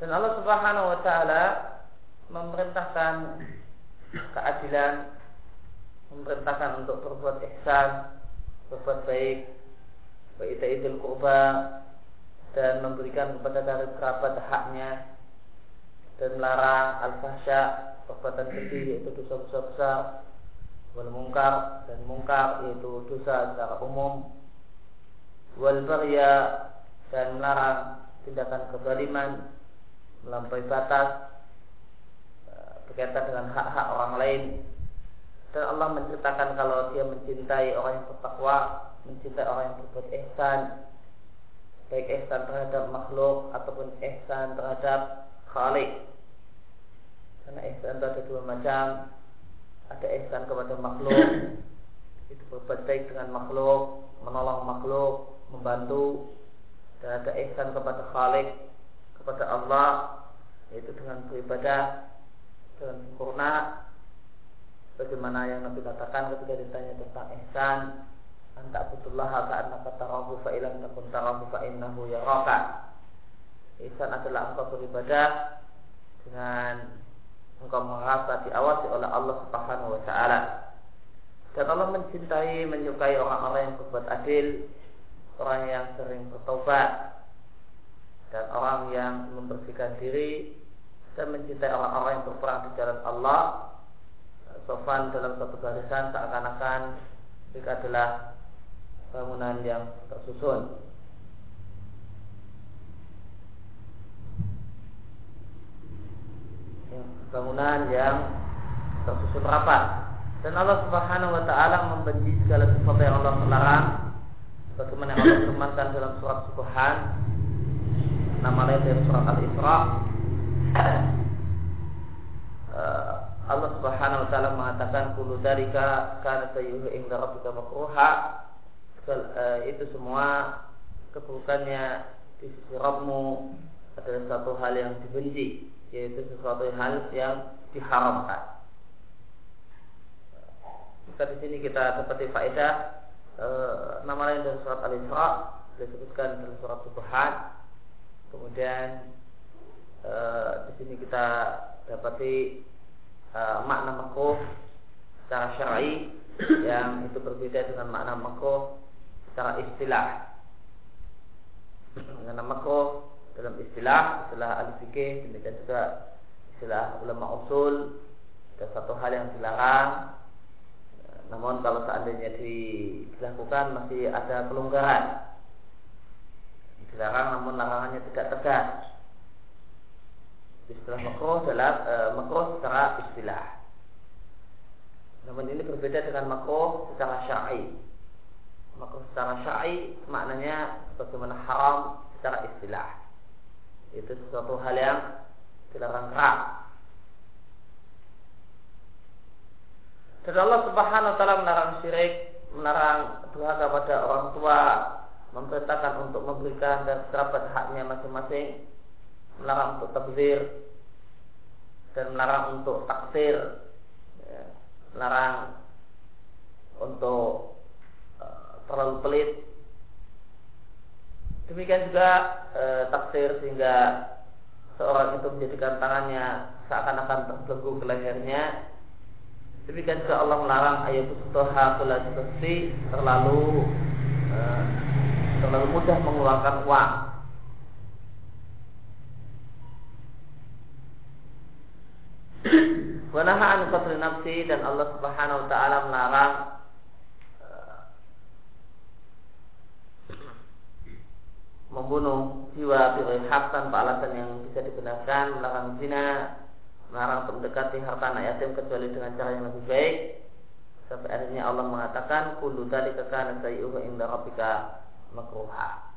Dan Allah Subhanahu wa taala memerintahkan keadilan, memerintahkan untuk berbuat ihsan, berbuat baik, baik itu kurba dan memberikan kepada dari kerabat haknya dan melarang al-fahsya perbuatan keji yaitu dosa-dosa besar wal mungkar dan mungkar yaitu dosa secara umum wal dan melarang tindakan kezaliman melampaui batas eh, berkaitan dengan hak-hak orang lain. Dan Allah menceritakan kalau dia mencintai orang yang bertakwa mencintai orang yang berbuat ihsan baik ihsan terhadap makhluk ataupun ihsan terhadap khalik karena ihsan itu ada dua macam. Ada ihsan kepada makhluk itu berbuat baik dengan makhluk menolong makhluk membantu. Dan ada ihsan kepada khalik kepada Allah yaitu dengan beribadah dengan sempurna bagaimana yang Nabi katakan ketika ditanya tentang ihsan anta abdullah ka'annaka tarahu fa ilam takun tarahu fa innahu yaraka. Ihsan adalah engkau beribadah dengan engkau merasa diawasi oleh Allah Subhanahu wa taala. Dan Allah mencintai menyukai orang-orang yang berbuat adil orang yang sering bertobat dan orang yang membersihkan diri dan mencintai orang-orang yang berperang di jalan Allah sofan dalam satu barisan seakan-akan mereka adalah bangunan yang tersusun. Bangunan yang tersusun rapat. Dan Allah Subhanahu wa taala membenci segala sesuatu yang Allah melarang Bagaimana Allah firmankan dalam surat Subhan Nama lain dari surat Al-Isra eh, Allah Subhanahu wa taala mengatakan kullu dzalika kana sayyuhu inda rabbika makruha eh, itu semua keburukannya di sisi Rabbmu adalah satu hal yang dibenci yaitu sesuatu hal yang diharamkan. Maka di sini kita dapati faedah e, nama lain dari surat Al-Isra disebutkan dalam surat Subhan. Kemudian e, di sini kita dapati e, makna makruh secara syar'i yang itu berbeda dengan makna makruh secara istilah. Makna makruh dalam istilah istilah al-fikih demikian juga istilah ulama usul ada satu hal yang dilarang namun kalau seandainya dilakukan masih ada pelonggaran. Dilarang namun larangannya tidak tegas. Istilah makruh adalah e, makruh secara istilah. Namun ini berbeda dengan makruh secara syar'i. Makruh secara syar'i maknanya bagaimana haram secara istilah. Itu sesuatu hal yang dilarang keras. Dan Allah Subhanahu wa taala melarang syirik, melarang durhaka pada orang tua, memerintahkan untuk memberikan dan kerabat haknya masing-masing, melarang untuk tabzir dan melarang untuk taksir, ya, melarang untuk uh, terlalu pelit. Demikian juga uh, taksir sehingga seorang itu menjadikan tangannya seakan-akan terbelenggu ke lehernya. Demikian juga Allah melarang ayat seperti terlalu uh, terlalu mudah mengeluarkan uang. Wanahaan qatl nafsi dan Allah Subhanahu wa taala melarang uh, membunuh jiwa bighairi hak tanpa alasan yang bisa dibenarkan, melarang zina, melarang mendekati harta anak yatim kecuali dengan cara yang lebih baik sampai akhirnya Allah mengatakan kullu dzalika kana sayyuhu inda rabbika makruha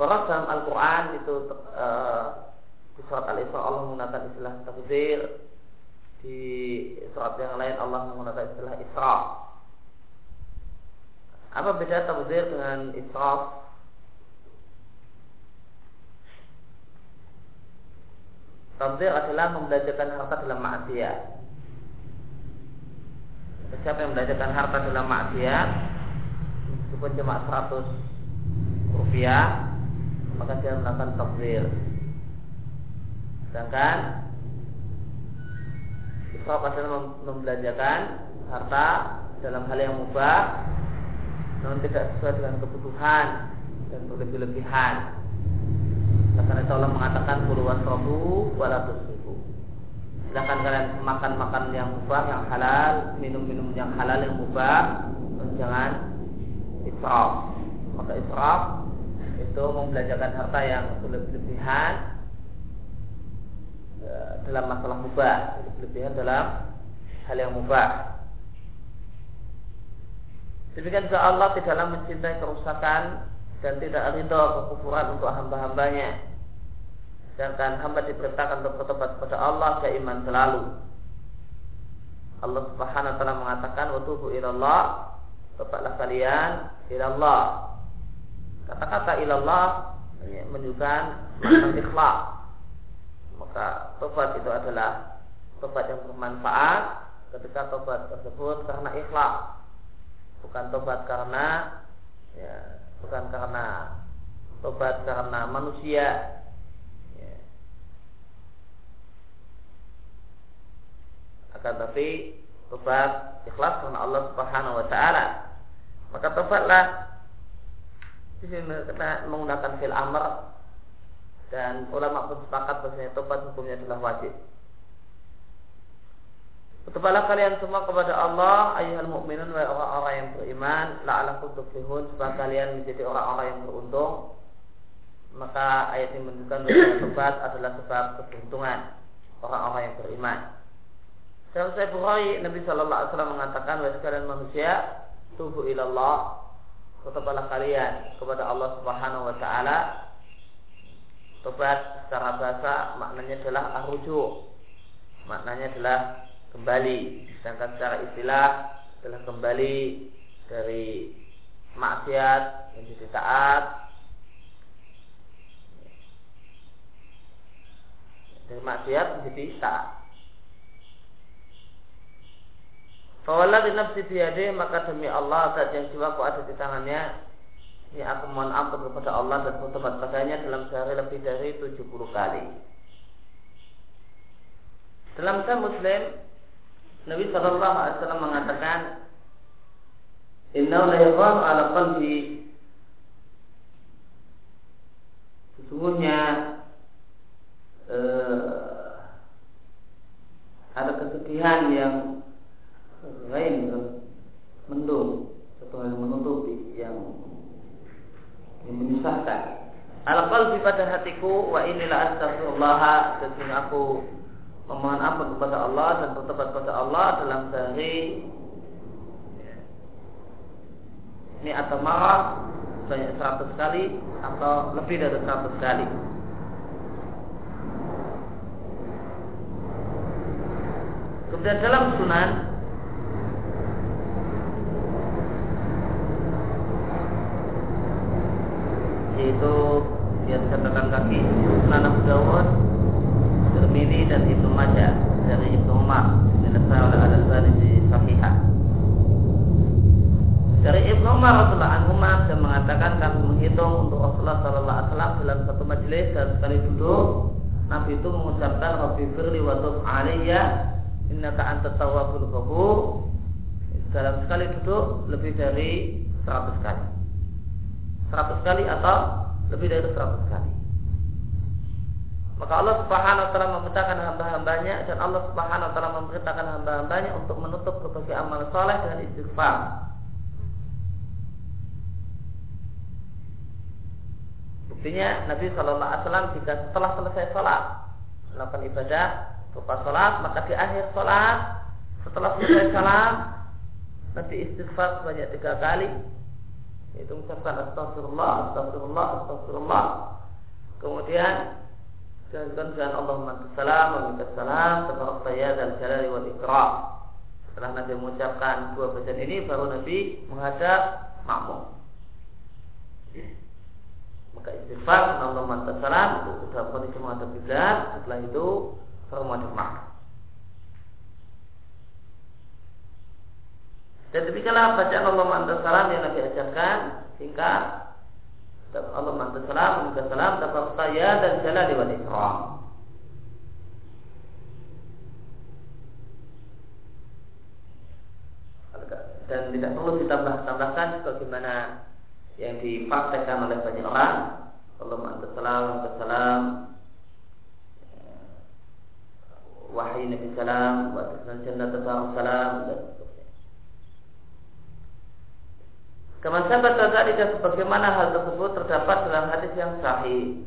Surat dalam Al-Quran itu uh, di surat Al-Isra Allah menggunakan istilah takdir di surat yang lain Allah menggunakan istilah Isra. Apa beda takdir dengan Isra? Tabdir adalah membelanjakan harta dalam maksiat. Siapa yang membelanjakan harta dalam maksiat, meskipun cuma 100 rupiah maka dia melakukan takdir sedangkan Israf adalah membelanjakan harta dalam hal yang mubah namun tidak sesuai dengan kebutuhan dan berlebih-lebihan. Karena Allah mengatakan puluhan robu walatus silahkan kalian makan-makan yang mubah yang halal minum-minum yang halal yang mubah jangan israf. Maka israf itu membelanjakan harta yang berlebihan e, dalam masalah mubah. Berlebihan dalam hal yang mubah. Demikian juga Allah tidaklah mencintai kerusakan dan tidak ridho kekufuran untuk hamba-hambanya. Sedangkan hamba diperintahkan untuk bertobat kepada Allah iman selalu. Allah Subhanahu wa taala mengatakan wa tubu ilallah tobatlah kalian ilallah. Kata-kata ilallah menunjukkan ikhlas. Maka tobat itu adalah tobat yang bermanfaat ketika tobat tersebut karena ikhlas bukan tobat karena ya, bukan karena tobat karena manusia ya. Akan tapi tobat ikhlas karena Allah Subhanahu wa taala maka tobatlah di sini kena menggunakan fil amr dan ulama pun sepakat bahwasanya tobat hukumnya adalah wajib Bertobatlah kalian semua kepada Allah ayuhal mukminun wa orang-orang yang beriman la'alakum tuflihun supaya kalian menjadi orang-orang yang beruntung. Maka ayat ini menunjukkan bahwa tobat adalah sebab keberuntungan orang-orang yang beriman. Dalam saya Bukhari Nabi Shallallahu Alaihi Wasallam mengatakan wahai sekalian manusia tubuh ilallah bertobatlah kalian kepada Allah Subhanahu Wa Taala. Tobat secara bahasa maknanya adalah arujuk. Maknanya adalah kembali sedangkan secara istilah telah kembali dari maksiat menjadi taat dari maksiat menjadi taat Fawalla di nafsi biade maka demi Allah saat yang jiwaku ada di tangannya ini aku mohon ampun kepada Allah dan bertobat padanya dalam sehari lebih dari 70 kali. Dalam sahih Muslim Nabi Shallallahu Alaihi Wasallam mengatakan Inna la ala qalbi Sesungguhnya eh, ada kesedihan yang lain mendung atau yang menutupi yang yang menyusahkan. Al qalbi pada hatiku wa inilah astagfirullah sesungguhnya aku memohon ampun kepada Allah dan bertobat kepada Allah dalam sehari ini atau marah banyak 100 kali atau lebih dari 100 kali. Kemudian dalam sunan yaitu yang catatan kaki Sunan Abu Dawud dan Ibnu Majah dari Ibnu Umar dinasai oleh Al di Sahihah. Dari Ibnu Umar Rasulullah anhu dan mengatakan kami menghitung untuk Rasulullah Sallallahu Alaihi Wasallam dalam satu majelis dan sekali duduk Nabi itu mengucapkan Rabbi firli wa tub alaiya innaka anta tawwabul ghafur. Dalam sekali duduk lebih dari 100 kali. 100 kali atau lebih dari 100 kali maka Allah Subhanahu wa taala memerintahkan hamba-hambanya dan Allah Subhanahu wa taala memerintahkan hamba-hambanya untuk menutup berbagai amal soleh dengan istighfar. Buktinya Nabi Wasallam jika setelah selesai sholat melakukan ibadah berupa sholat maka di akhir sholat setelah selesai sholat nanti istighfar sebanyak tiga kali itu mengucapkan astagfirullah astagfirullah astagfirullah kemudian Dilanjutkan dengan Allahumma salam wa minta salam Tabarak saya dan wal ikram. Setelah Nabi mengucapkan dua bacaan ini Baru Nabi menghadap makmum. Maka istighfar Allahumma salam Itu sudah kondisi menghadap kiblat Setelah itu baru menghadap makmum. Dan demikianlah bacaan Allah mantas salam yang Nabi ajarkan singkat. Allah mantas salam, minta salam, dapat saya dan jalan di wal ikram. Dan tidak perlu ditambah-tambahkan sebagaimana yang dipraktekkan oleh banyak orang. Allah mantas salam, mantas salam, wahai Nabi Salam, wa jannah salam dan Kama sahabat tadi sebagaimana hal tersebut terdapat dalam hadis yang sahih.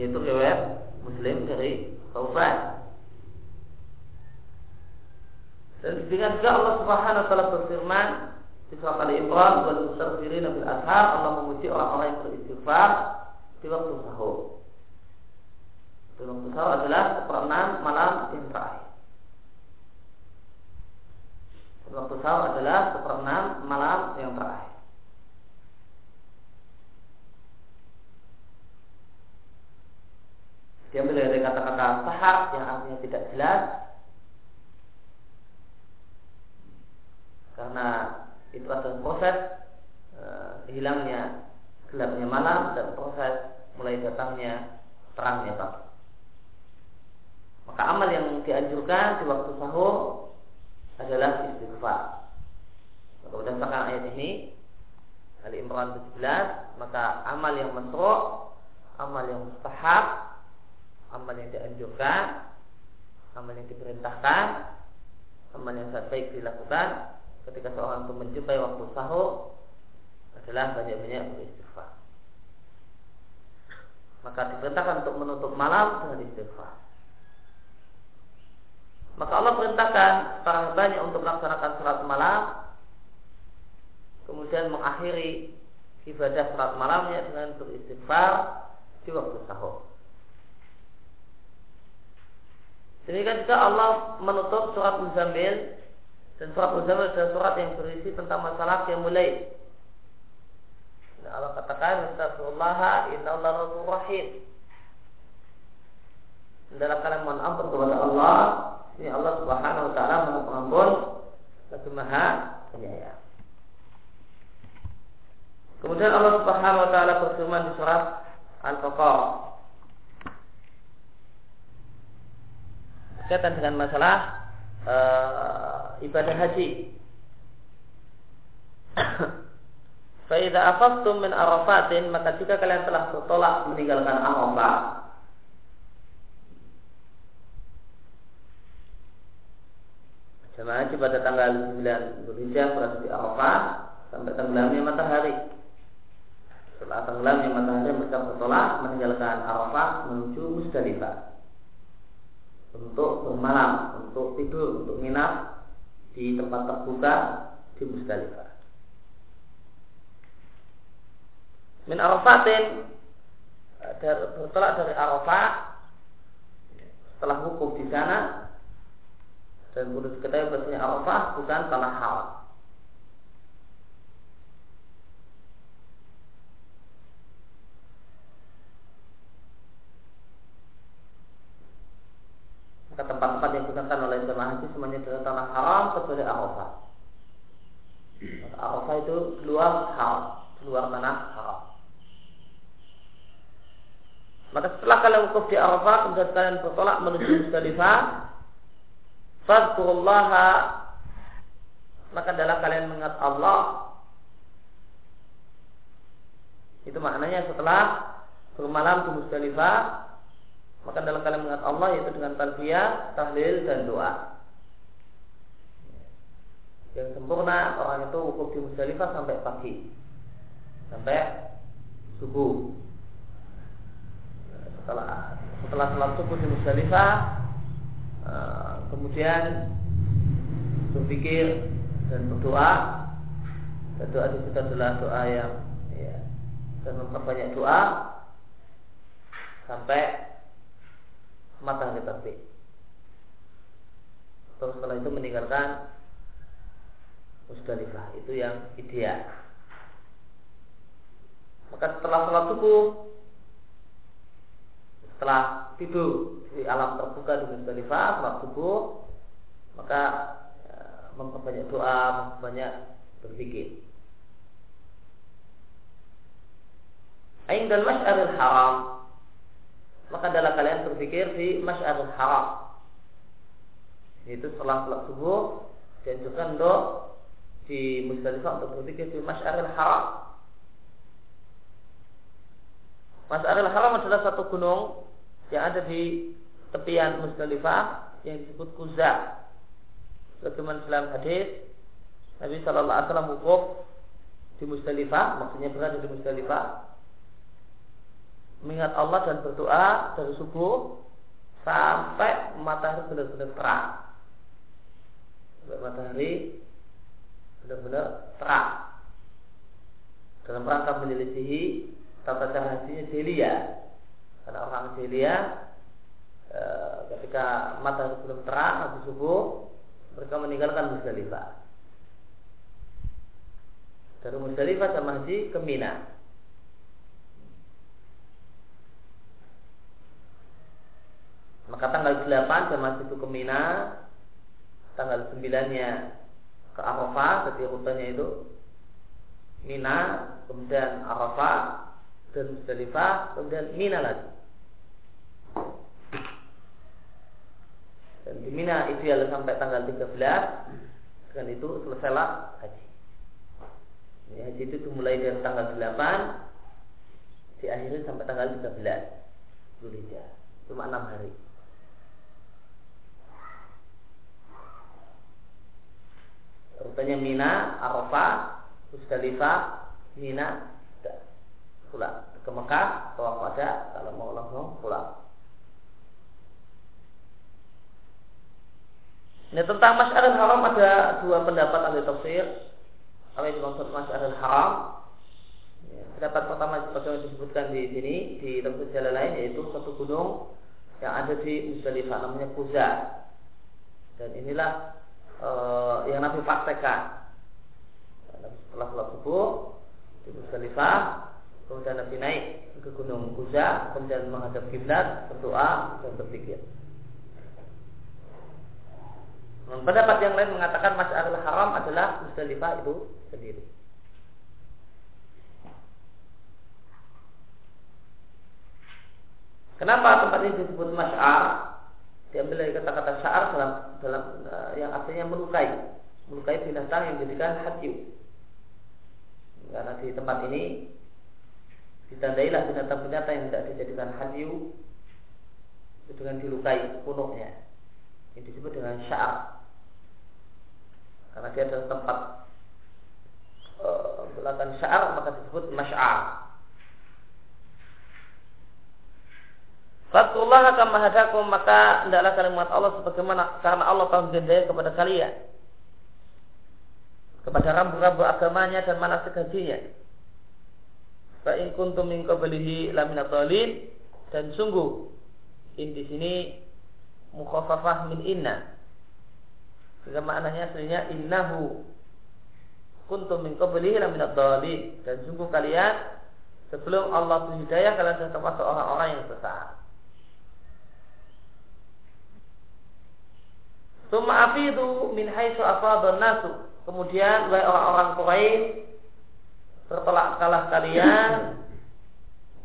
Yaitu riwayat Muslim dari Taufan. Dan dengan juga Allah Subhanahu wa taala berfirman di surat Ali Imran wal mustaghfirin bil ashar Allah memuji orang-orang yang beristighfar di waktu sahur. Di waktu sahur adalah seperenam malam yang terakhir. Waktu sahur adalah seperenam malam yang terakhir. Diambil dari kata-kata sahar yang artinya tidak jelas karena itu adalah proses e, hilangnya gelapnya malam dan proses mulai datangnya terangnya pagi. Maka amal yang dianjurkan di waktu sahur adalah istighfar. Maka berdasarkan ayat ini Ali Imran 17 maka amal yang masru' amal yang mustahab amal yang dianjurkan amal yang diperintahkan amal yang sangat baik dilakukan ketika seorang itu menjumpai waktu sahur adalah banyak-banyak beristighfar maka diperintahkan untuk menutup malam dengan istighfar maka Allah perintahkan para banyak untuk melaksanakan sholat malam Kemudian mengakhiri ibadah sholat malamnya dengan beristighfar di waktu sahur Demikian juga Allah menutup surat Muzammil dan surat Muzammil adalah surat yang berisi tentang masalah yang mulai. Allah katakan, Astagfirullah, Inna Allah Rahim. Dalam kalian ampun kepada Allah ini Allah Subhanahu wa taala Maha Pengampun lagi Maha Penyayang. Kemudian Allah Subhanahu wa taala berfirman di surat Al-Baqarah berkaitan dengan masalah uh, ibadah haji. Faidah afaftum min arafatin maka jika kalian telah bertolak meninggalkan Arafah Jemaah haji pada tanggal 9 Zulhijjah berada di Arafah sampai tenggelamnya matahari. Setelah tenggelamnya matahari mereka bertolak meninggalkan Arafah menuju Musdalifah untuk bermalam, untuk tidur, untuk nginap di tempat terbuka di Musdalifah. Min Arafatin bertolak dari Arafah setelah hukum di sana dan perlu diketahui bahasanya Arafah bukan tanah haram. Maka tempat-tempat yang digunakan oleh jemaah haji semuanya adalah tanah haram kecuali Arafah. Arafah itu luar haram, luar tanah haram. Maka setelah kalian wukuf di Arafah, kemudian kalian bertolak menuju Musdalifah, Fadkurullaha maka adalah kalian mengingat Allah itu maknanya setelah bermalam di Musdalifah maka adalah kalian mengingat Allah yaitu dengan talbiyah, tahlil dan doa. Yang sempurna orang itu wukuf di Musdalifah sampai pagi. Sampai subuh. Setelah setelah salat subuh di Musdalifah Eh, kemudian berpikir dan berdoa dan doa di situ adalah doa yang ya, dan memperbanyak doa sampai matahari terbit. Terus setelah itu meninggalkan Musdalifah itu yang ideal. Maka setelah sholat subuh setelah tidur di alam terbuka di Musdalifah sholat subuh maka ya, memperbanyak doa, memperbanyak berpikir. Ain dan masyaril haram maka adalah kalian berpikir di masyaril haram yaitu setelah sholat subuh dan juga untuk di Musdalifah untuk berpikir di masyaril haram Masyaril haram adalah satu gunung yang ada di tepian Musdalifah yang disebut Kuza. Sebagaimana dalam hadis Nabi Shallallahu Alaihi Wasallam wukuf di Musdalifah, maksudnya berada di Musdalifah, mengingat Allah dan berdoa dari subuh sampai matahari benar-benar terang. Sampai matahari benar-benar terang. Dalam rangka menyelisihi tata cara hajinya Delia. Karena orang Delia e, ketika matahari belum terang habis subuh mereka meninggalkan Musdalifah. Dari Musdalifah sama haji ke Mina. Maka tanggal 8 jamaah itu ke Mina, tanggal 9-nya ke Arafah, setiap rutenya itu Mina, kemudian Arafah, dan Musdalifah, kemudian Mina lagi. Dan di Mina ideal sampai tanggal 13, dengan itu selesailah haji. Ini haji itu dimulai dari tanggal 8, diakhiri sampai tanggal 13 Zulhijjah. Cuma 6 hari. Rutenya Mina, Arafah, Musdalifah, Mina, pulang ke Mekah, tawaf pada kalau mau langsung pulang. Ini tentang Mas'arul Haram ada dua pendapat ahli tafsir. Apa yang dimaksud Mas'arul Haram? Ya, pendapat pertama seperti disebutkan di sini di tafsir jalan lain yaitu satu gunung yang ada di Musdalifah namanya Kuza. Dan inilah uh, yang Nabi praktekkan. Setelah sholat subuh di Musdalifah, kemudian Nabi naik ke Gunung Kuza, kemudian menghadap kiblat, berdoa dan berpikir. Dan pendapat yang lain mengatakan Mas'alul Haram adalah Musdalifah itu sendiri. Kenapa tempat ini disebut Mas'ar? diambil dari kata-kata syar dalam dalam uh, yang artinya melukai melukai binatang yang dijadikan hadyu karena di tempat ini ditandailah binatang-binatang yang tidak dijadikan hadyu dengan dilukai punuknya ini disebut dengan syar. Karena dia adalah tempat uh, belakang syar maka disebut masyar. Fatullah akan mahadakum maka hendaklah kalian mengat Allah sebagaimana karena Allah telah menjadikan kepada kalian. Kepada rambu-rambu agamanya dan manasik hajinya. Fa in kuntum min dan sungguh in di sini mukhaffafah min inna. Sehingga maknanya aslinya innahu kuntum min qablihi lamina dan sungguh kalian sebelum Allah berhidayah kalian sudah termasuk orang-orang yang sesat. Suma afidu min haitsu afadhan nasu. Kemudian wahai orang-orang Quraisy bertolak kalah kalian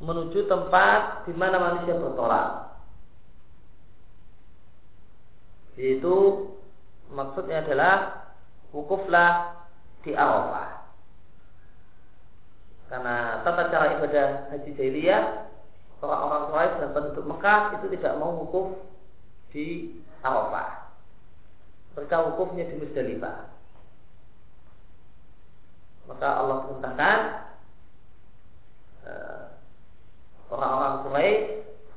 menuju tempat di mana manusia bertolak. Yaitu maksudnya adalah wukuflah di Arafah. Karena tata cara ibadah haji jahiliyah orang-orang Quraisy dan penduduk Mekah itu tidak mau wukuf di Arafah mereka wukufnya di Musdalifah. Maka Allah perintahkan uh, orang-orang Quraisy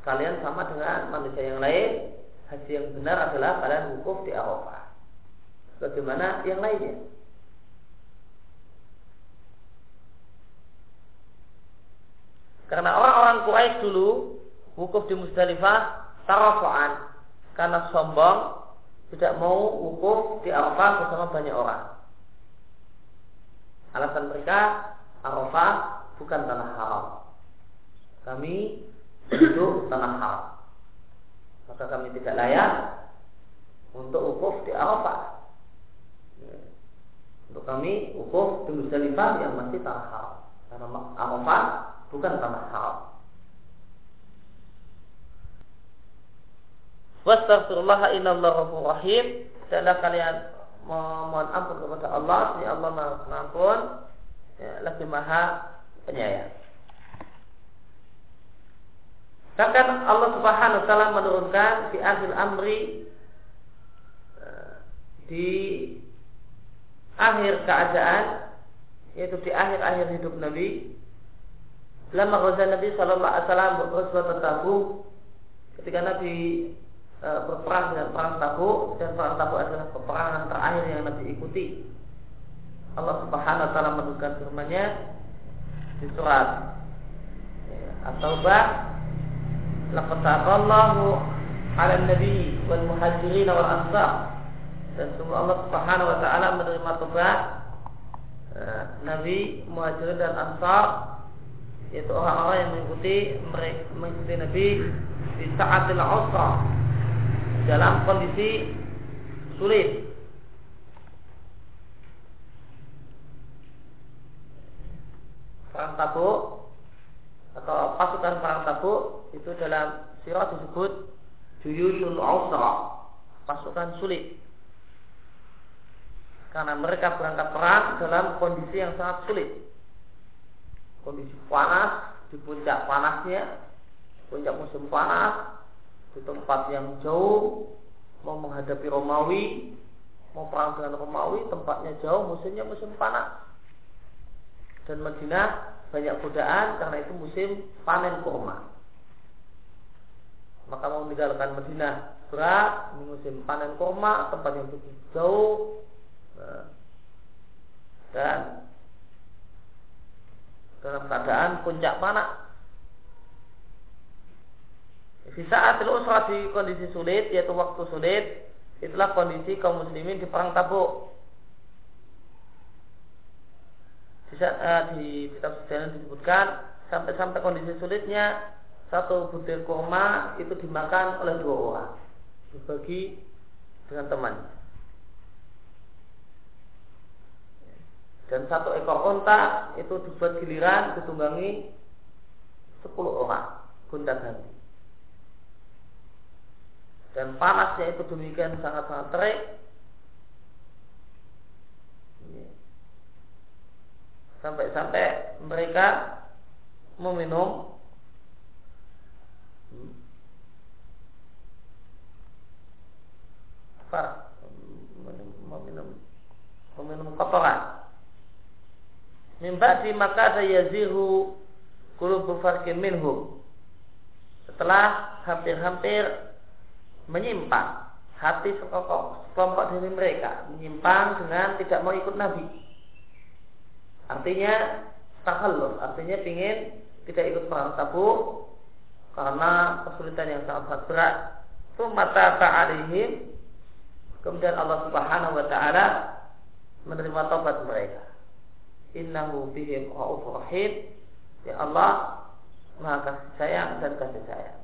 kalian sama dengan manusia yang lain. Haji yang benar adalah kalian wukuf di Arafah. Bagaimana yang lainnya? Karena orang-orang Quraisy dulu wukuf di Musdalifah tarafu'an karena sombong tidak mau wukuf di Arafah bersama banyak orang. Alasan mereka Arafah bukan tanah haram. Kami hidup tanah haram. Maka kami tidak layak untuk wukuf di Arafah. Untuk kami wukuf di Musdalifah yang masih tanah haram. Karena Arafah bukan tanah haram. Wastaghfirullah innallaha rahim. Adalah kalian memohon ampun kepada Allah, ya Allah Maha Pengampun, ya, lagi Maha Penyayang. Bahkan Allah Subhanahu wa taala menurunkan di akhir amri eh, di akhir keadaan yaitu di akhir-akhir hidup Nabi. Lama Rasul Nabi Shallallahu Alaihi Wasallam berkhutbah Tabuk. Ketika Nabi e, berperang dengan perang Tabuk dan perang Tabuk adalah peperangan terakhir yang Nabi ikuti. Allah Subhanahu Wa Taala menurunkan firman-Nya di surat ya, At-Taubah laqad taqallahu 'ala nabi wal muhajirin wal ansar dan semua Allah Subhanahu wa taala menerima tobat eh, Nabi, Muhajirin dan Ansar yaitu orang-orang yang mengikuti mengikuti Nabi di saatil usra dalam kondisi sulit. Perang Tabuk atau pasukan perang Tabuk itu dalam sirah disebut juyushul usra, pasukan sulit. Karena mereka berangkat perang dalam kondisi yang sangat sulit kondisi panas di puncak panasnya puncak musim panas di tempat yang jauh mau menghadapi Romawi mau perang dengan Romawi tempatnya jauh musimnya musim panas dan Madinah banyak godaan karena itu musim panen kurma maka mau meninggalkan Madinah berat musim panen kurma tempat yang begitu jauh nah, dan dalam keadaan puncak panas. Di saat usrah di kondisi sulit, yaitu waktu sulit, itulah kondisi kaum muslimin di perang tabuk. Di, uh, di kitab sejarah disebutkan sampai-sampai kondisi sulitnya satu butir kurma itu dimakan oleh dua orang dibagi dengan temannya. dan satu ekor unta itu dibuat giliran ditunggangi sepuluh orang gonta ganti dan panasnya itu demikian sangat-sangat terik sampai-sampai mereka meminum apa meminum meminum kotoran Mimba di maka yazihu kulubu farkin minhum. Setelah hampir-hampir menyimpang hati sekelompok dari mereka menyimpang dengan tidak mau ikut Nabi. Artinya takalluf, artinya ingin tidak ikut perang tabuk karena kesulitan yang sangat berat. Itu mata ta'alihim Kemudian Allah Subhanahu wa taala menerima taubat mereka. Innahu bihim rahim. Ya Allah maha kasih sayang dan kasih sayang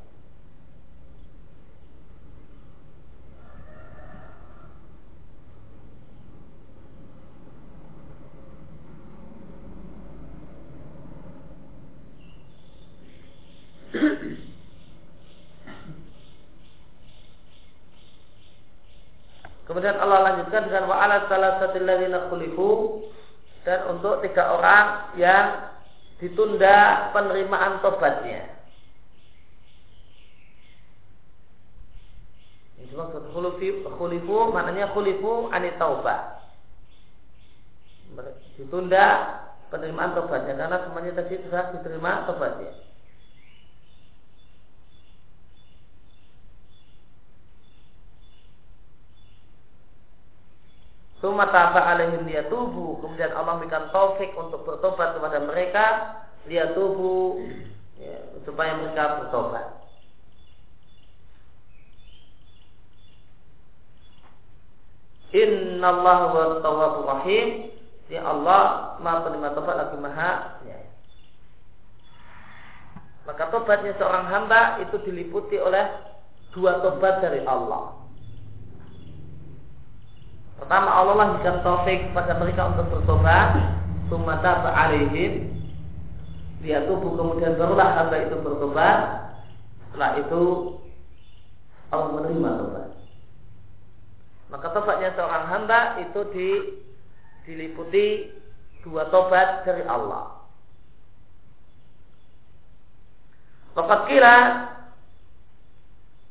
Kemudian Allah lanjutkan dengan wa'ala salah satu ladina khulifu dan untuk tiga orang yang ditunda penerimaan tobatnya. Maksud khulifu, khulifu maknanya khulifu anit taubah. Ditunda penerimaan tobatnya karena semuanya tadi sudah diterima tobatnya. Sumataba alaihim tubuh Kemudian Allah memberikan taufik untuk bertobat kepada mereka tubuh ya, supaya mereka bertobat. Inna Allah wa tawwabur rahim. Ya Allah Maha penerima tobat lagi Maha ya. Maka tobatnya seorang hamba itu diliputi oleh dua tobat dari Allah. Pertama Allah lah berikan taufik pada mereka untuk bertobat, sumata alaihim dia tubuh kemudian barulah hamba itu bertobat. Setelah itu Allah menerima tobat. Maka tobatnya seorang hamba itu di, diliputi dua tobat dari Allah. Tobat kira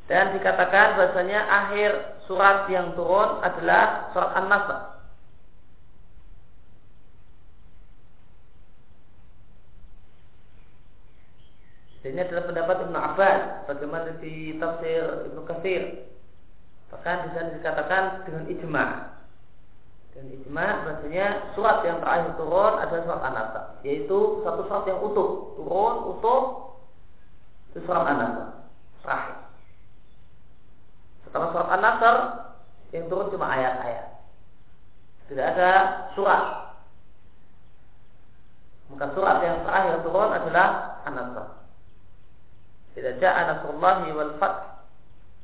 dan dikatakan bahasanya akhir surat yang turun adalah surat An-Nasr. Dan ini adalah pendapat Ibnu Abbas bagaimana di tafsir Katsir. Bahkan di sana dikatakan dengan ijma. Dan ijma bahasanya surat yang terakhir turun adalah surat An-Nasr, yaitu satu surat yang utuh, turun utuh itu surat An-Nasr terakhir. Setelah surat An-Nasr yang turun cuma ayat-ayat. Tidak ada surat. Maka surat yang terakhir turun adalah An-Nasr. Tidak ja'a nasrullahi wal fath.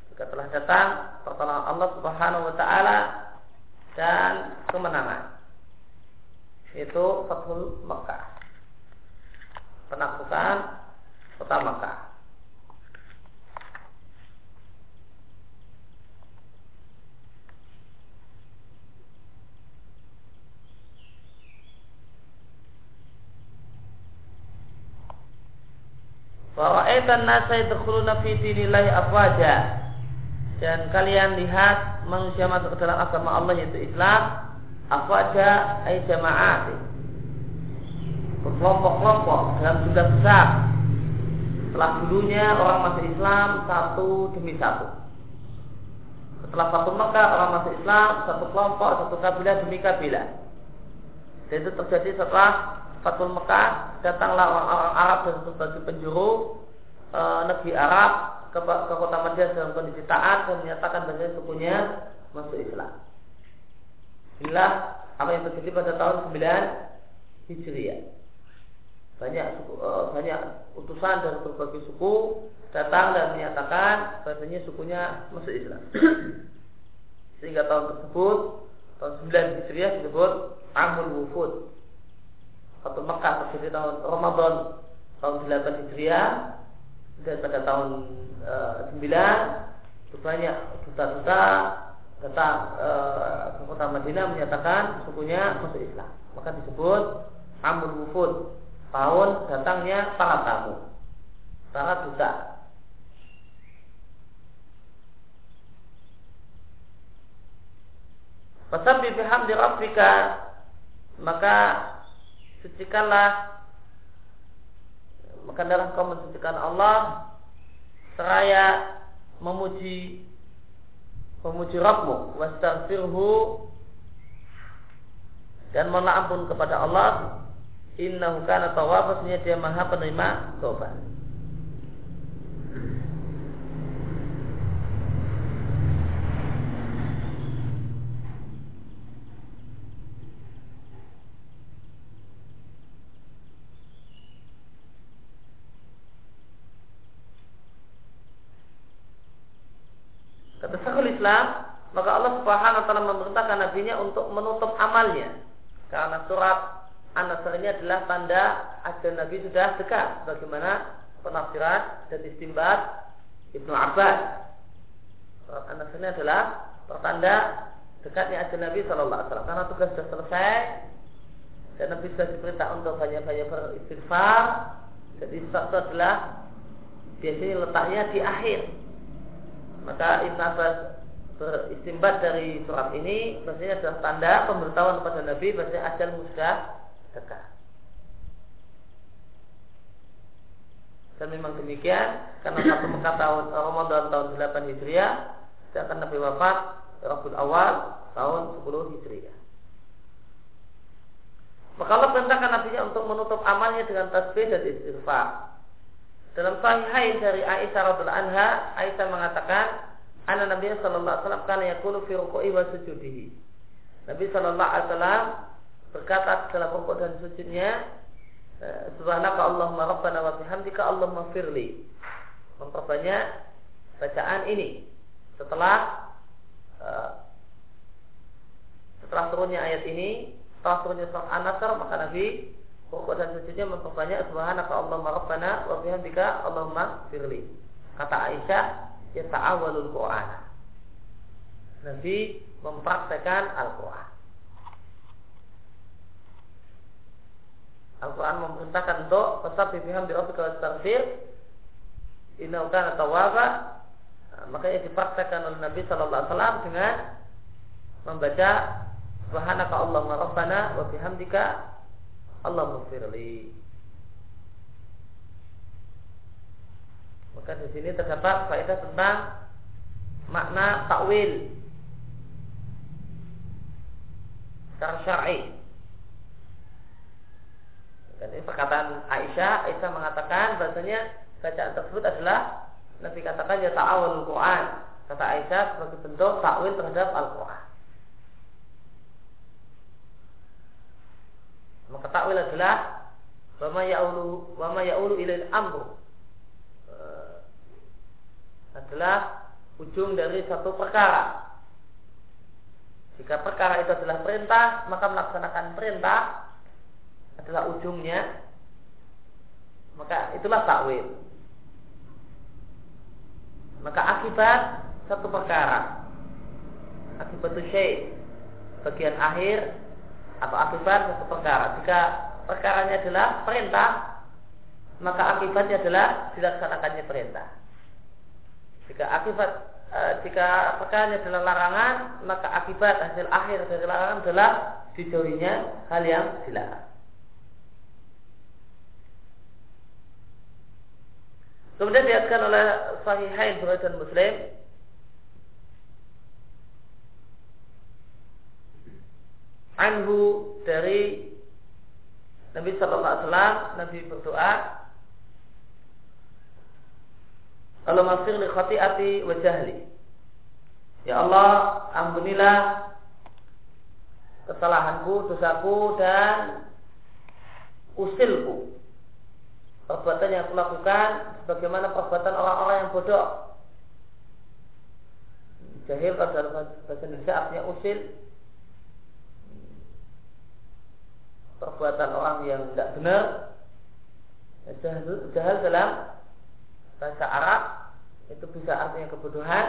Jika telah datang pertolongan Allah Subhanahu wa taala dan kemenangan. Itu Fathul Mekah. Penaklukan kota Mekah. Fara'aitan nasa yadkhuluna fi dinillahi afwaja. Dan kalian lihat manusia masuk ke dalam agama Allah yaitu Islam afwaja ay jama'at. Berkelompok-kelompok dalam jumlah besar. Setelah dulunya orang masuk Islam satu demi satu. Setelah satu Mekah orang masuk Islam satu kelompok, satu kabilah demi kabilah. Dan itu terjadi setelah Fatul Mekah datanglah orang-orang Arab dan sebagai penjuru e, negeri Arab ke, ke kota Madinah dalam kondisi taat dan menyatakan bahwa sukunya masuk Islam. Inilah apa yang terjadi pada tahun 9 Hijriah. Banyak suku, e, banyak utusan dari berbagai suku datang dan menyatakan bahasanya sukunya masuk Islam. Sehingga tahun tersebut tahun 9 Hijriah disebut Amul Wufud satu Mekah terjadi tahun Ramadan tahun 8 Hijriah dan pada tahun e, 9 itu banyak duta-duta datang e, ke kota Madinah menyatakan sukunya masuk Islam. Maka disebut Amul Wufud tahun datangnya para tamu para duta. Fasabbi bihamdi rabbika maka sucikanlah maka dalam kau mensucikan Allah seraya memuji memuji Rabbmu. Wastaghfirhu. Dan mohon ampun kepada Allah. Innahu kana tawwab dia maha penerima taubat Islam, maka Allah Subhanahu wa taala nabinya untuk menutup amalnya. Karena surat An-Nasr ini adalah tanda ajal Nabi sudah dekat bagaimana penafsiran dan istimbat Ibnu Abbas. Surat An-Nasr ini adalah pertanda dekatnya ajal Nabi Shallallahu Alaihi Wasallam karena tugas sudah selesai dan Nabi sudah diperintah untuk banyak-banyak beristighfar. Jadi itu adalah biasanya letaknya di akhir. Maka Ibn Abbas beristimbat dari surat ini maksudnya adalah tanda pemberitahuan kepada Nabi bahwa ajal sudah dekat. Dan memang demikian karena satu Mekah tahun Ramadan tahun 8 Hijriah sedangkan Nabi wafat Rabbul Awal tahun 10 Hijriah. Maka Allah perintahkan Nabi untuk menutup amalnya dengan tasbih dan istighfar. Dalam sahihain dari Aisyah radhiallahu anha, Aisyah mengatakan, Anak Nabi Sallallahu Alaihi Wasallam karena yakunu fi ruku'i wa sujudihi. Nabi Sallallahu Alaihi Wasallam berkata dalam rukuk dan sujudnya, eh, Subhanaka Allahumma Rabbana wa bihamdika Allahumma firli. Memperbanyak bacaan ini setelah uh, setelah turunnya ayat ini, setelah turunnya surat An-Nasr, maka Nabi rukuk dan sujudnya memperbanyak subhanaka Allahumma rabbana wa bihamdika Allahumma firli. Kata Aisyah, ya ta'awalul Qur'an. Nabi mempraktekkan Al-Quran. Al-Quran memerintahkan untuk tetap bihamdi rabbika wastaghfir innahu kana tawwaba makanya dipraktekkan oleh Nabi sallallahu alaihi wasallam dengan membaca subhanaka Allahumma rabbana wa bihamdika Allahumma firli maka di sini terdapat faedah tentang makna takwil secara syar'i dan ini perkataan Aisyah, Aisyah mengatakan bahasanya bacaan tersebut adalah Nabi katakan ya ta'awul Quran. Kata Aisyah sebagai bentuk takwil terhadap Al-Quran. Maka takwil adalah wama ya'ulu wama ya'ulu ilal amru adalah ujung dari satu perkara. Jika perkara itu adalah perintah, maka melaksanakan perintah adalah ujungnya. Maka itulah takwil. Maka akibat satu perkara akibat syai bagian akhir atau akibat satu perkara. Jika perkaranya adalah perintah maka akibatnya adalah dilaksanakannya perintah jika akibat e, jika perkaranya adalah larangan maka akibat hasil akhir dari larangan adalah dijauhinya hal yang dilarang. Kemudian diatkan oleh Sahihain Bukhari dan Muslim. Anhu dari Nabi Sallallahu Alaihi Wasallam Nabi berdoa kalau masir li khati'ati wa jahli Ya Allah ampunilah kesalahanku, dosaku dan usilku perbuatan yang aku lakukan sebagaimana perbuatan orang-orang yang bodoh. Jahil pada bahasa Indonesia artinya usil. Perbuatan orang yang tidak benar. Jahil, jahil dalam bahasa Arab itu bisa artinya kebodohan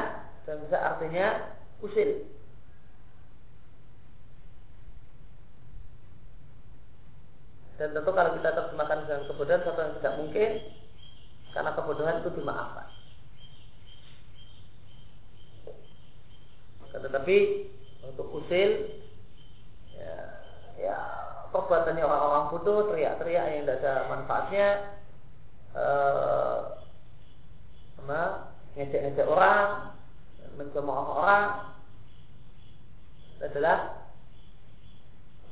dan bisa artinya usil. Dan tentu kalau kita terjemahkan dengan kebodohan satu yang tidak mungkin karena kebodohan itu dimaafkan. Tetapi untuk usil ya, ya perbuatannya orang-orang bodoh teriak-teriak yang tidak ada manfaatnya eh, ngejek-ngejek orang mencemooh orang adalah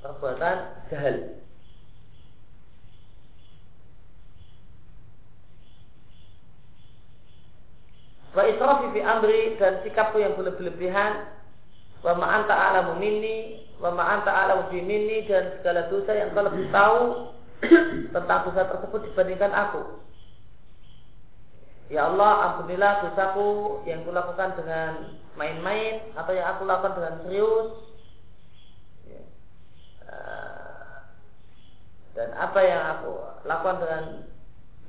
perbuatan jahil. Wa israfi fi amri dan sikapku yang berlebihan. Wa ma anta a'lamu minni wa ma anta a'lamu fi minni dan segala dosa yang kau lebih tahu tentang dosa tersebut dibandingkan aku Ya Allah ampunilah dosaku yang kulakukan dengan main-main atau yang aku lakukan dengan serius ya. eh, dan apa yang aku lakukan dengan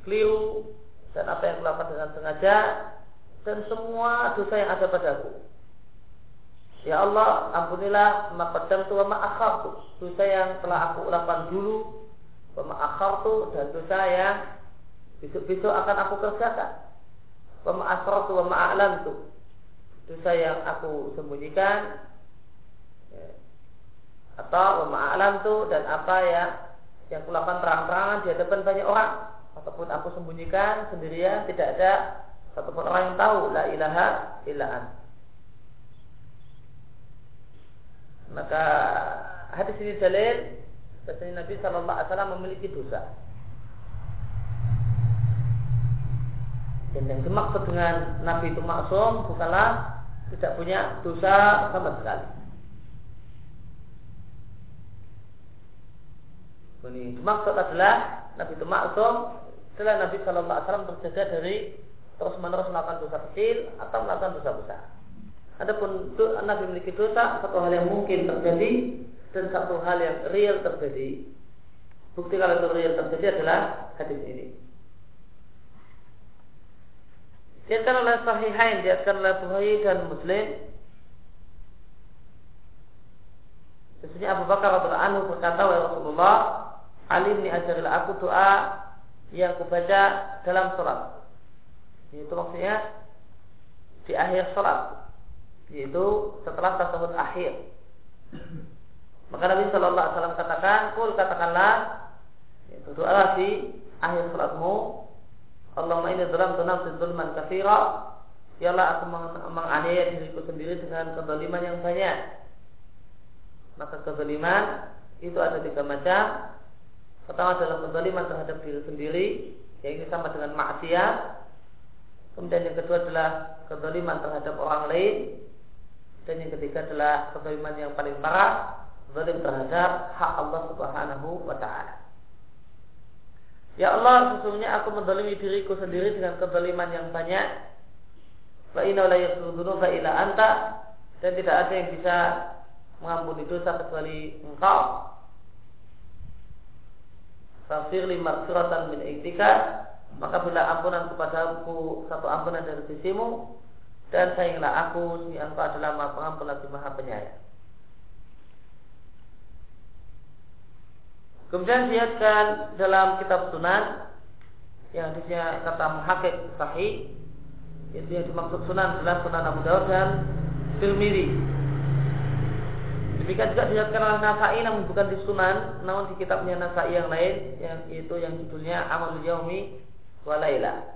keliru dan apa yang aku lakukan dengan sengaja dan semua dosa yang ada padaku. Ya Allah, ampunilah ma qaddamtu wa ma akhartu. Dosa yang telah aku lakukan dulu, wa ma akhartu dan dosa yang besok-besok akan aku kerjakan. Wa ma asrartu wa a'lantu. Dosa yang aku sembunyikan ya. atau wa a'lantu dan apa yang yang kulakukan terang-terangan di hadapan banyak orang ataupun aku sembunyikan sendirian tidak ada satupun orang yang tahu la ilaha illa an. Maka hadis ini dalil bahwa Nabi Shallallahu Alaihi Wasallam memiliki dosa. Dan yang dimaksud dengan Nabi itu maksum bukanlah tidak punya dosa sama sekali. Ini maksud adalah Nabi itu maksum setelah Nabi Shallallahu Alaihi Wasallam terjaga dari terus menerus melakukan dosa kecil atau melakukan dosa besar. Adapun Nabi memiliki dosa satu hal yang mungkin terjadi dan satu hal yang real terjadi. Bukti kalau itu real terjadi adalah hadis ini. Diatkan oleh Sahihain, diatkan oleh Bukhari dan Muslim. Sesungguhnya Abu Bakar radhiallahu anhu berkata, "Wahai Rasulullah, alimni ajarilah aku doa yang kubaca dalam sholat." Itu maksudnya di akhir sholat yaitu setelah tasawuf akhir. Maka Nabi Shallallahu Alaihi Wasallam katakan, kul katakanlah, itu doa di akhir salatmu. Allahumma ini dalam tunam zulman kafira. Yalah aku menganiaya diriku sendiri dengan kezaliman yang banyak. Maka kezaliman itu ada tiga macam. Pertama adalah kezaliman terhadap diri sendiri, yang ini sama dengan maksiat. Kemudian yang kedua adalah kezaliman terhadap orang lain, dan yang ketiga adalah kezaliman yang paling parah, zalim terhadap hak Allah Subhanahu wa taala. Ya Allah, sesungguhnya aku mendolimi diriku sendiri dengan kezaliman yang banyak. Wa inna la yaghfiru illa anta dan tidak ada yang bisa mengampuni dosa kecuali Engkau. Fafir lima suratan min iktika maka bila ampunan kepadaku satu ampunan dari sisimu dan sayanglah aku si engkau adalah maha pengampun lagi maha penyayang. Kemudian dilihatkan dalam kitab sunan yang di sini kata muhakik sahih itu yang dimaksud sunan adalah sunan Abu Dawud dan Tirmidzi. Demikian juga dilihatkan oleh Nasai namun bukan di sunan, namun di kitabnya Nasai yang lain yang itu yang judulnya Amal Yaumi Walaila.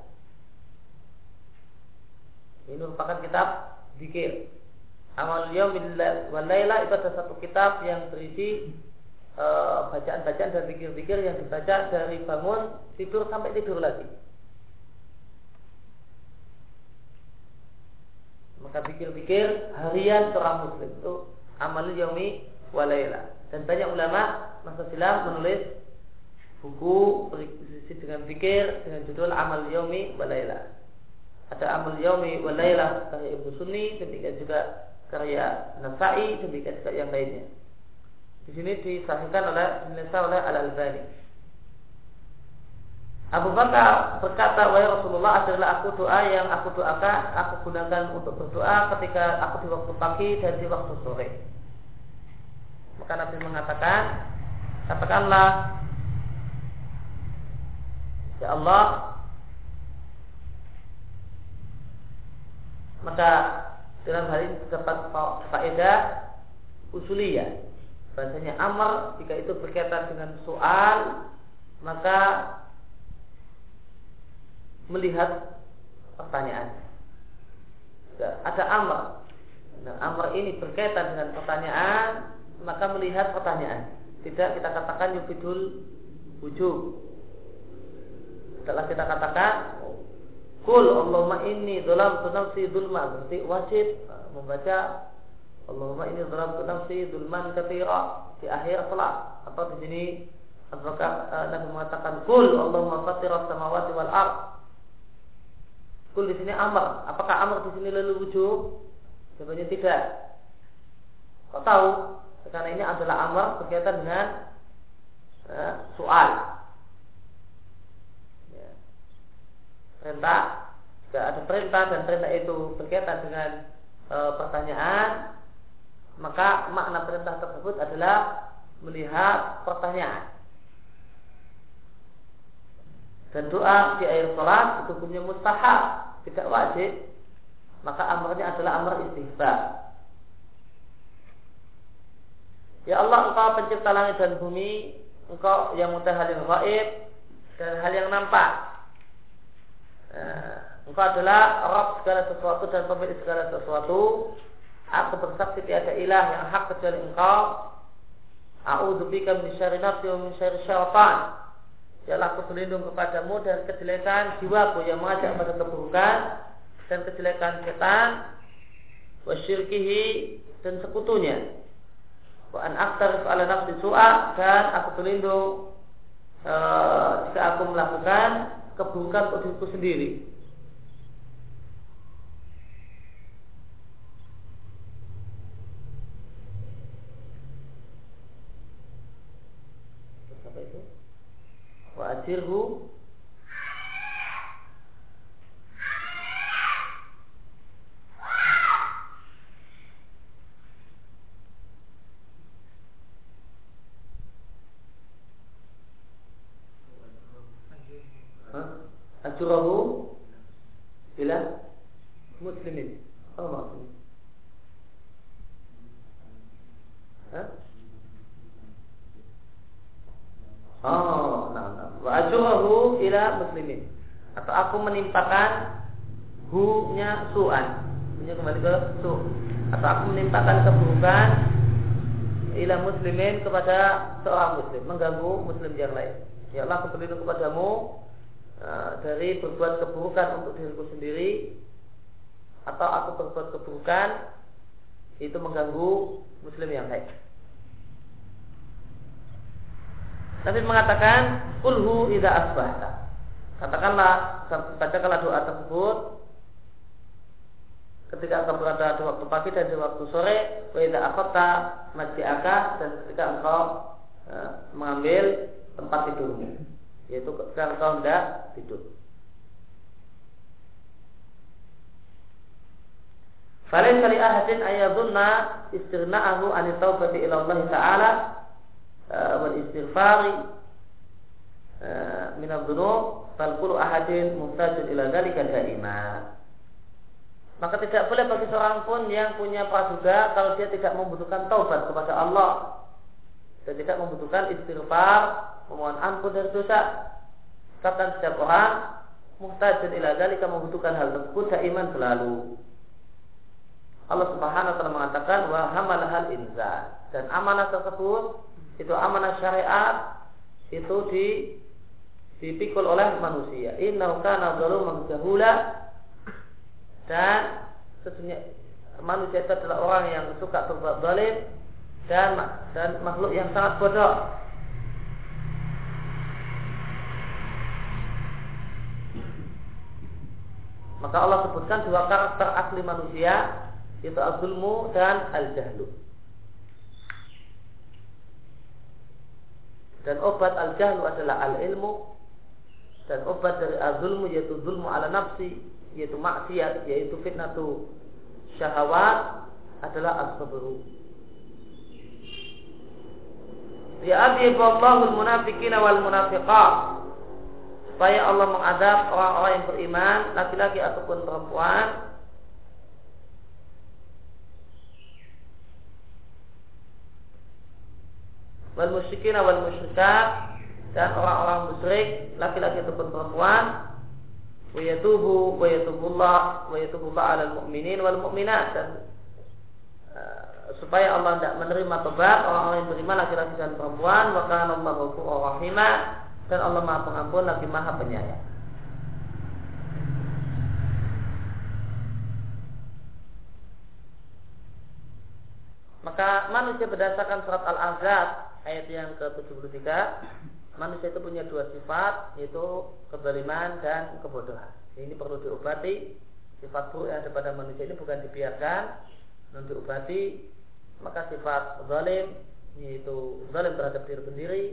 Ini merupakan kitab zikir. Amal Yaumil wal Laila itu ada satu kitab yang berisi eh, bacaan-bacaan dan zikir-zikir yang dibaca dari bangun tidur sampai tidur lagi. Maka pikir-pikir harian seorang muslim itu amal yaumi walaila. Dan banyak ulama masa silam menulis buku berisi dengan pikir dengan judul amal yaumi walaila ada Amal Yaumi wa Lailah karya Ibnu Sunni, demikian juga karya Nasai, demikian juga yang lainnya. Di sini disahihkan oleh dinasa oleh Al Albani. Abu Bakar berkata, wahai Rasulullah, adalah aku doa yang aku doakan, aku gunakan untuk berdoa ketika aku di waktu pagi dan di waktu sore. Maka Nabi mengatakan, katakanlah, Ya Allah, maka dalam hal ini terdapat faedah usuliyah bahasanya amal jika itu berkaitan dengan soal maka melihat pertanyaan. Ada amal nah, amal ini berkaitan dengan pertanyaan maka melihat pertanyaan. Tidak kita katakan yufidul wujud setelah kita katakan Kul Allahumma inni dalam nafsi dulma Berarti wajib membaca Allahumma inni dalam nafsi dulman kathira. Di akhir salat Atau di sini Apakah uh, Nabi mengatakan Kul Allahumma fatira samawati wal ard. Kul di sini amr. Apakah amr di sini lalu wujud? Jawabannya tidak. Kau tahu? Karena ini adalah amr berkaitan dengan uh, soal. Perintah. Jika ada perintah dan perintah itu berkaitan dengan e, pertanyaan maka makna perintah tersebut adalah melihat pertanyaan. Dan doa di akhir sholat itu punya mustahab tidak wajib. Maka amarnya adalah amar istighfar. Ya Allah engkau pencipta langit dan bumi Engkau yang mengetahui hal yang gaib Dan hal yang nampak. Eh, engkau adalah Rabb segala sesuatu dan pemilik segala sesuatu. Aku bersaksi tiada ilah yang hak kecuali engkau. Bika min syarri nafsi wa min syaitan. Jalan aku berlindung kepadamu dan kejelekan jiwaku yang mengajak pada keburukan dan kejelekan setan wa syirkihi dan sekutunya. Wa an aktarif ala nafsi su'a dan aku berlindung e, jika aku melakukan keburukan untuk diriku sendiri. Wa ajirhu ajurahu ila muslimin. Apa maksudnya? Hah? Oh, nah, nah. Wa ajurahu ila muslimin. Atau aku menimpakan hu-nya su'an. Punya kembali ke. Atau aku menimpakan keburukan ila muslimin kepada seorang muslim, mengganggu muslim yang lain. Ya Allah, aku berlindung kepadamu uh, dari berbuat keburukan untuk diriku sendiri atau aku berbuat keburukan itu mengganggu muslim yang lain. Nabi mengatakan ulhu ida asbahta. Katakanlah bacakanlah doa tersebut ketika engkau berada di waktu pagi dan di waktu sore wa idza akhadta masjiaka dan ketika engkau uh, mengambil tempat tidurmu yaitu ketika engkau hendak tidur. Falaysa li ahadin ayadunna istirna'ahu an taubati ila Allah Ta'ala uh, wal istighfari uh, min adh-dhunub fal kullu ahadin muhtajun ila dzalika daima. Maka tidak boleh bagi seorang pun yang punya praduga kalau dia tidak membutuhkan taubat kepada Allah dan tidak membutuhkan istighfar, memohon ampun dari dosa. Kata setiap orang muhtajun ila dzalika membutuhkan hal tersebut daiman selalu. Allah Subhanahu wa taala mengatakan wa hamalahal insan dan amanah tersebut itu amanah syariat itu di dipikul oleh manusia. Innahu kana zaluman jahula dan sesungguhnya manusia itu adalah orang yang suka berbuat zalim dan dan makhluk yang sangat bodoh. Maka Allah sebutkan dua karakter asli manusia itu azulmu dan al-jahlu. Dan obat al-jahlu adalah al-ilmu dan obat dari azulmu yaitu zulmu ala nafsi yaitu maksiat yaitu fitnatu syahwat adalah as-sabru. Ya abi Allahul munafiqina wal munafiqat. Supaya Allah mengadab orang-orang yang beriman laki-laki ataupun perempuan. Wal musyrikin wal musyrikat dan orang-orang musyrik laki-laki ataupun perempuan wa yatubu wa yatubullah wa yatubullah 'alal mu'minin wal mu'minat dan uh, supaya Allah tidak menerima tobat orang-orang yang beriman laki-laki dan perempuan wa kana Allahu ghafurur rahimah dan Allah Maha Pengampun lagi Maha Penyayang. Maka manusia berdasarkan surat Al-Ahzab ayat yang ke-73 manusia itu punya dua sifat yaitu kezaliman dan kebodohan. Ini perlu diobati. Sifat buruk yang ada pada manusia ini bukan dibiarkan, non diobati. Maka sifat zalim yaitu zalim terhadap diri sendiri,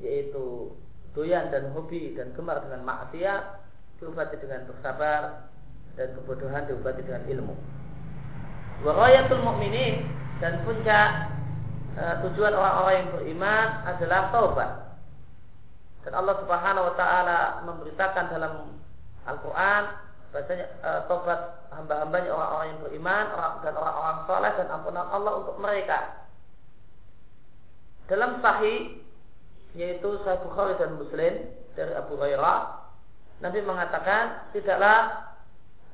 yaitu doyan dan hobi dan gemar dengan maksiat diobati dengan bersabar dan kebodohan diobati dengan ilmu. Warayatul mukminin dan puncak Eh, tujuan orang-orang yang beriman adalah taubat. Dan Allah Subhanahu wa taala memberitakan dalam Al-Qur'an bahasanya e, taubat hamba-hambanya orang-orang yang beriman orang, dan orang-orang saleh dan ampunan Allah untuk mereka. Dalam sahih yaitu Sahih Bukhari dan Muslim dari Abu Hurairah Nabi mengatakan tidaklah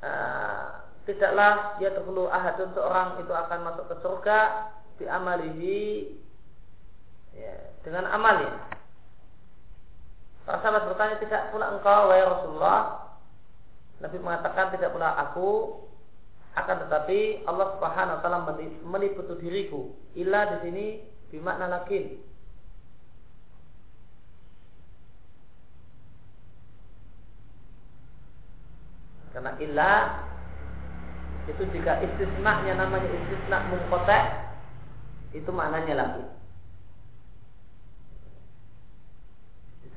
uh, tidaklah dia terlalu ahadun seorang itu akan masuk ke surga bi amalihi ya, dengan amalnya. Para sahabat bertanya tidak pula engkau wahai Rasulullah. Nabi mengatakan tidak pula aku akan tetapi Allah Subhanahu wa taala meliputi diriku. Illa di sini bermakna lakin. Karena illa itu jika istisna namanya istisna mungkotek itu maknanya lagi.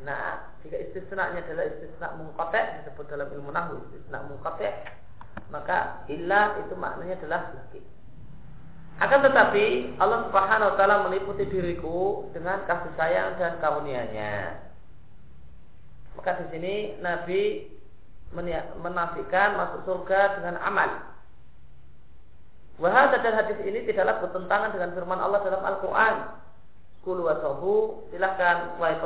Nah, jika istisnanya adalah istisna mungkotek disebut dalam ilmu nahu istisna mungkotek maka illa itu maknanya adalah laki. Akan tetapi Allah Subhanahu wa taala meliputi diriku dengan kasih sayang dan karunia-Nya. Maka di sini Nabi menafikan masuk surga dengan amal. Wahada dan hadis ini tidaklah bertentangan dengan firman Allah dalam Al-Quran. Kulu wasohu, silahkan wahai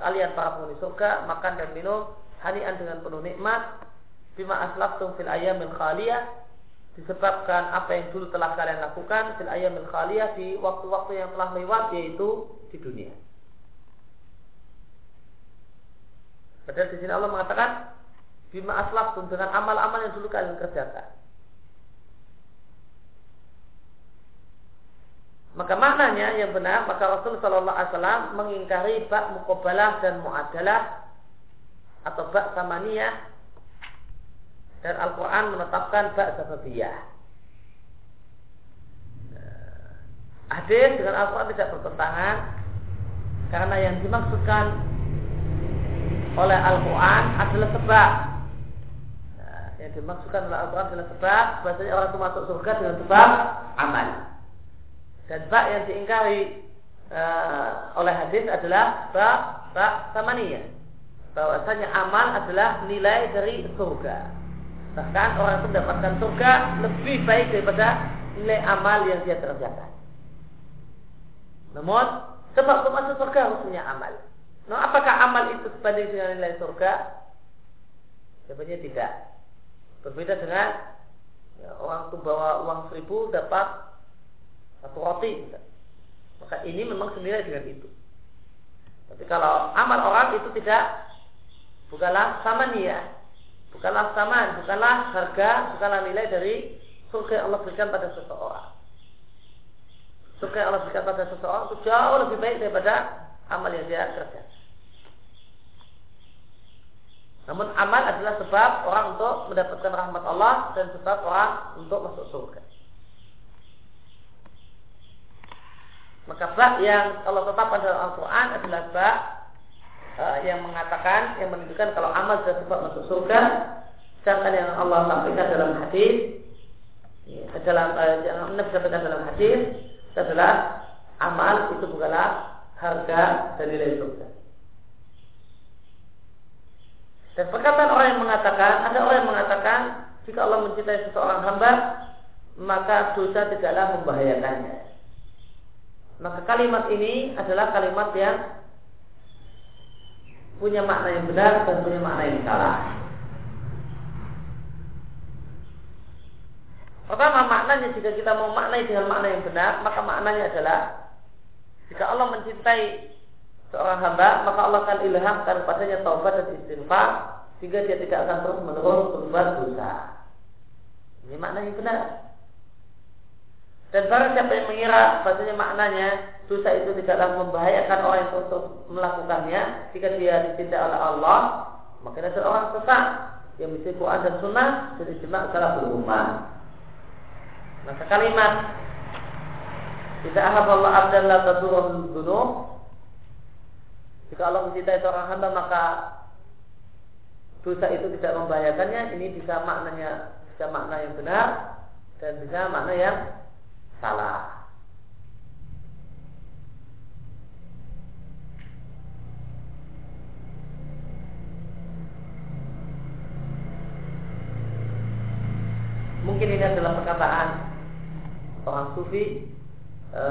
kalian para penghuni surga makan dan minum hanian dengan penuh nikmat. Bima aslaftum fil ayamil khaliyah disebabkan apa yang dulu telah kalian lakukan fil ayamil khaliyah di waktu-waktu yang telah lewat yaitu di dunia. Padahal di sini Allah mengatakan bima aslaftum dengan amal-amal yang dulu kalian kerjakan. Maka maknanya yang benar, maka Rasul Shallallahu Alaihi Wasallam mengingkari bak mukobalah dan muadalah atau bak samaniyah dan Al-Quran menetapkan bak sababiyah. Nah, hadis dengan Al-Quran tidak bertentangan karena yang dimaksudkan oleh Al-Quran adalah sebab. Nah, yang dimaksudkan oleh Al-Quran adalah sebab. Bahasanya orang itu masuk surga dengan sebab amal. Dan bak yang diingkari uh, oleh hadis adalah bak bak samania. Bahwasanya amal adalah nilai dari surga. Bahkan orang itu mendapatkan surga lebih baik daripada nilai amal yang dia kerjakan. Namun sebab untuk masuk surga harus punya amal. Nah, apakah amal itu sebanding dengan nilai surga? Jawabannya tidak. Berbeda dengan ya, orang itu bawa uang seribu dapat satu roti. Maka ini memang senilai dengan itu. Tapi kalau amal orang itu tidak bukanlah sama nia bukanlah saman bukanlah harga bukanlah nilai dari surga yang Allah berikan pada seseorang. Surga yang Allah berikan pada seseorang itu jauh lebih baik daripada amal yang dia kerjakan. Namun amal adalah sebab orang untuk mendapatkan rahmat Allah dan sebab orang untuk masuk surga. Maka bak yang Allah tetapkan dalam Al-Quran adalah bak uh, yang mengatakan, yang menunjukkan kalau amal sudah sebab masuk surga. Sedangkan yang Allah sampaikan dalam hadis, ya, dalam uh, yang dalam hadis adalah amal itu bukanlah harga dan nilai surga. Dan perkataan orang yang mengatakan, ada orang yang mengatakan, jika Allah mencintai seseorang hamba, maka dosa tidaklah membahayakannya. Maka kalimat ini adalah kalimat yang punya makna yang benar dan punya makna yang salah. Pertama maknanya jika kita mau maknai dengan makna yang benar, maka maknanya adalah jika Allah mencintai seorang hamba, maka Allah akan ilhamkan padanya taubat dan istighfar sehingga dia tidak akan terus menerus berbuat dosa. Ini makna yang benar. Dan barang siapa yang mengira bahasanya maknanya dosa itu tidaklah membahayakan orang yang terus melakukannya. Jika dia dicintai oleh Allah, maka ada orang sesat. Yang mesti Quran dan Sunnah jadi jemaah salah berumat. Maka kalimat tidak Allah abdan la tadurul gunung jika Allah mencintai seorang hamba maka dosa itu tidak membahayakannya. Ini bisa maknanya bisa makna yang benar dan bisa makna yang salah. Mungkin ini adalah perkataan orang sufi e,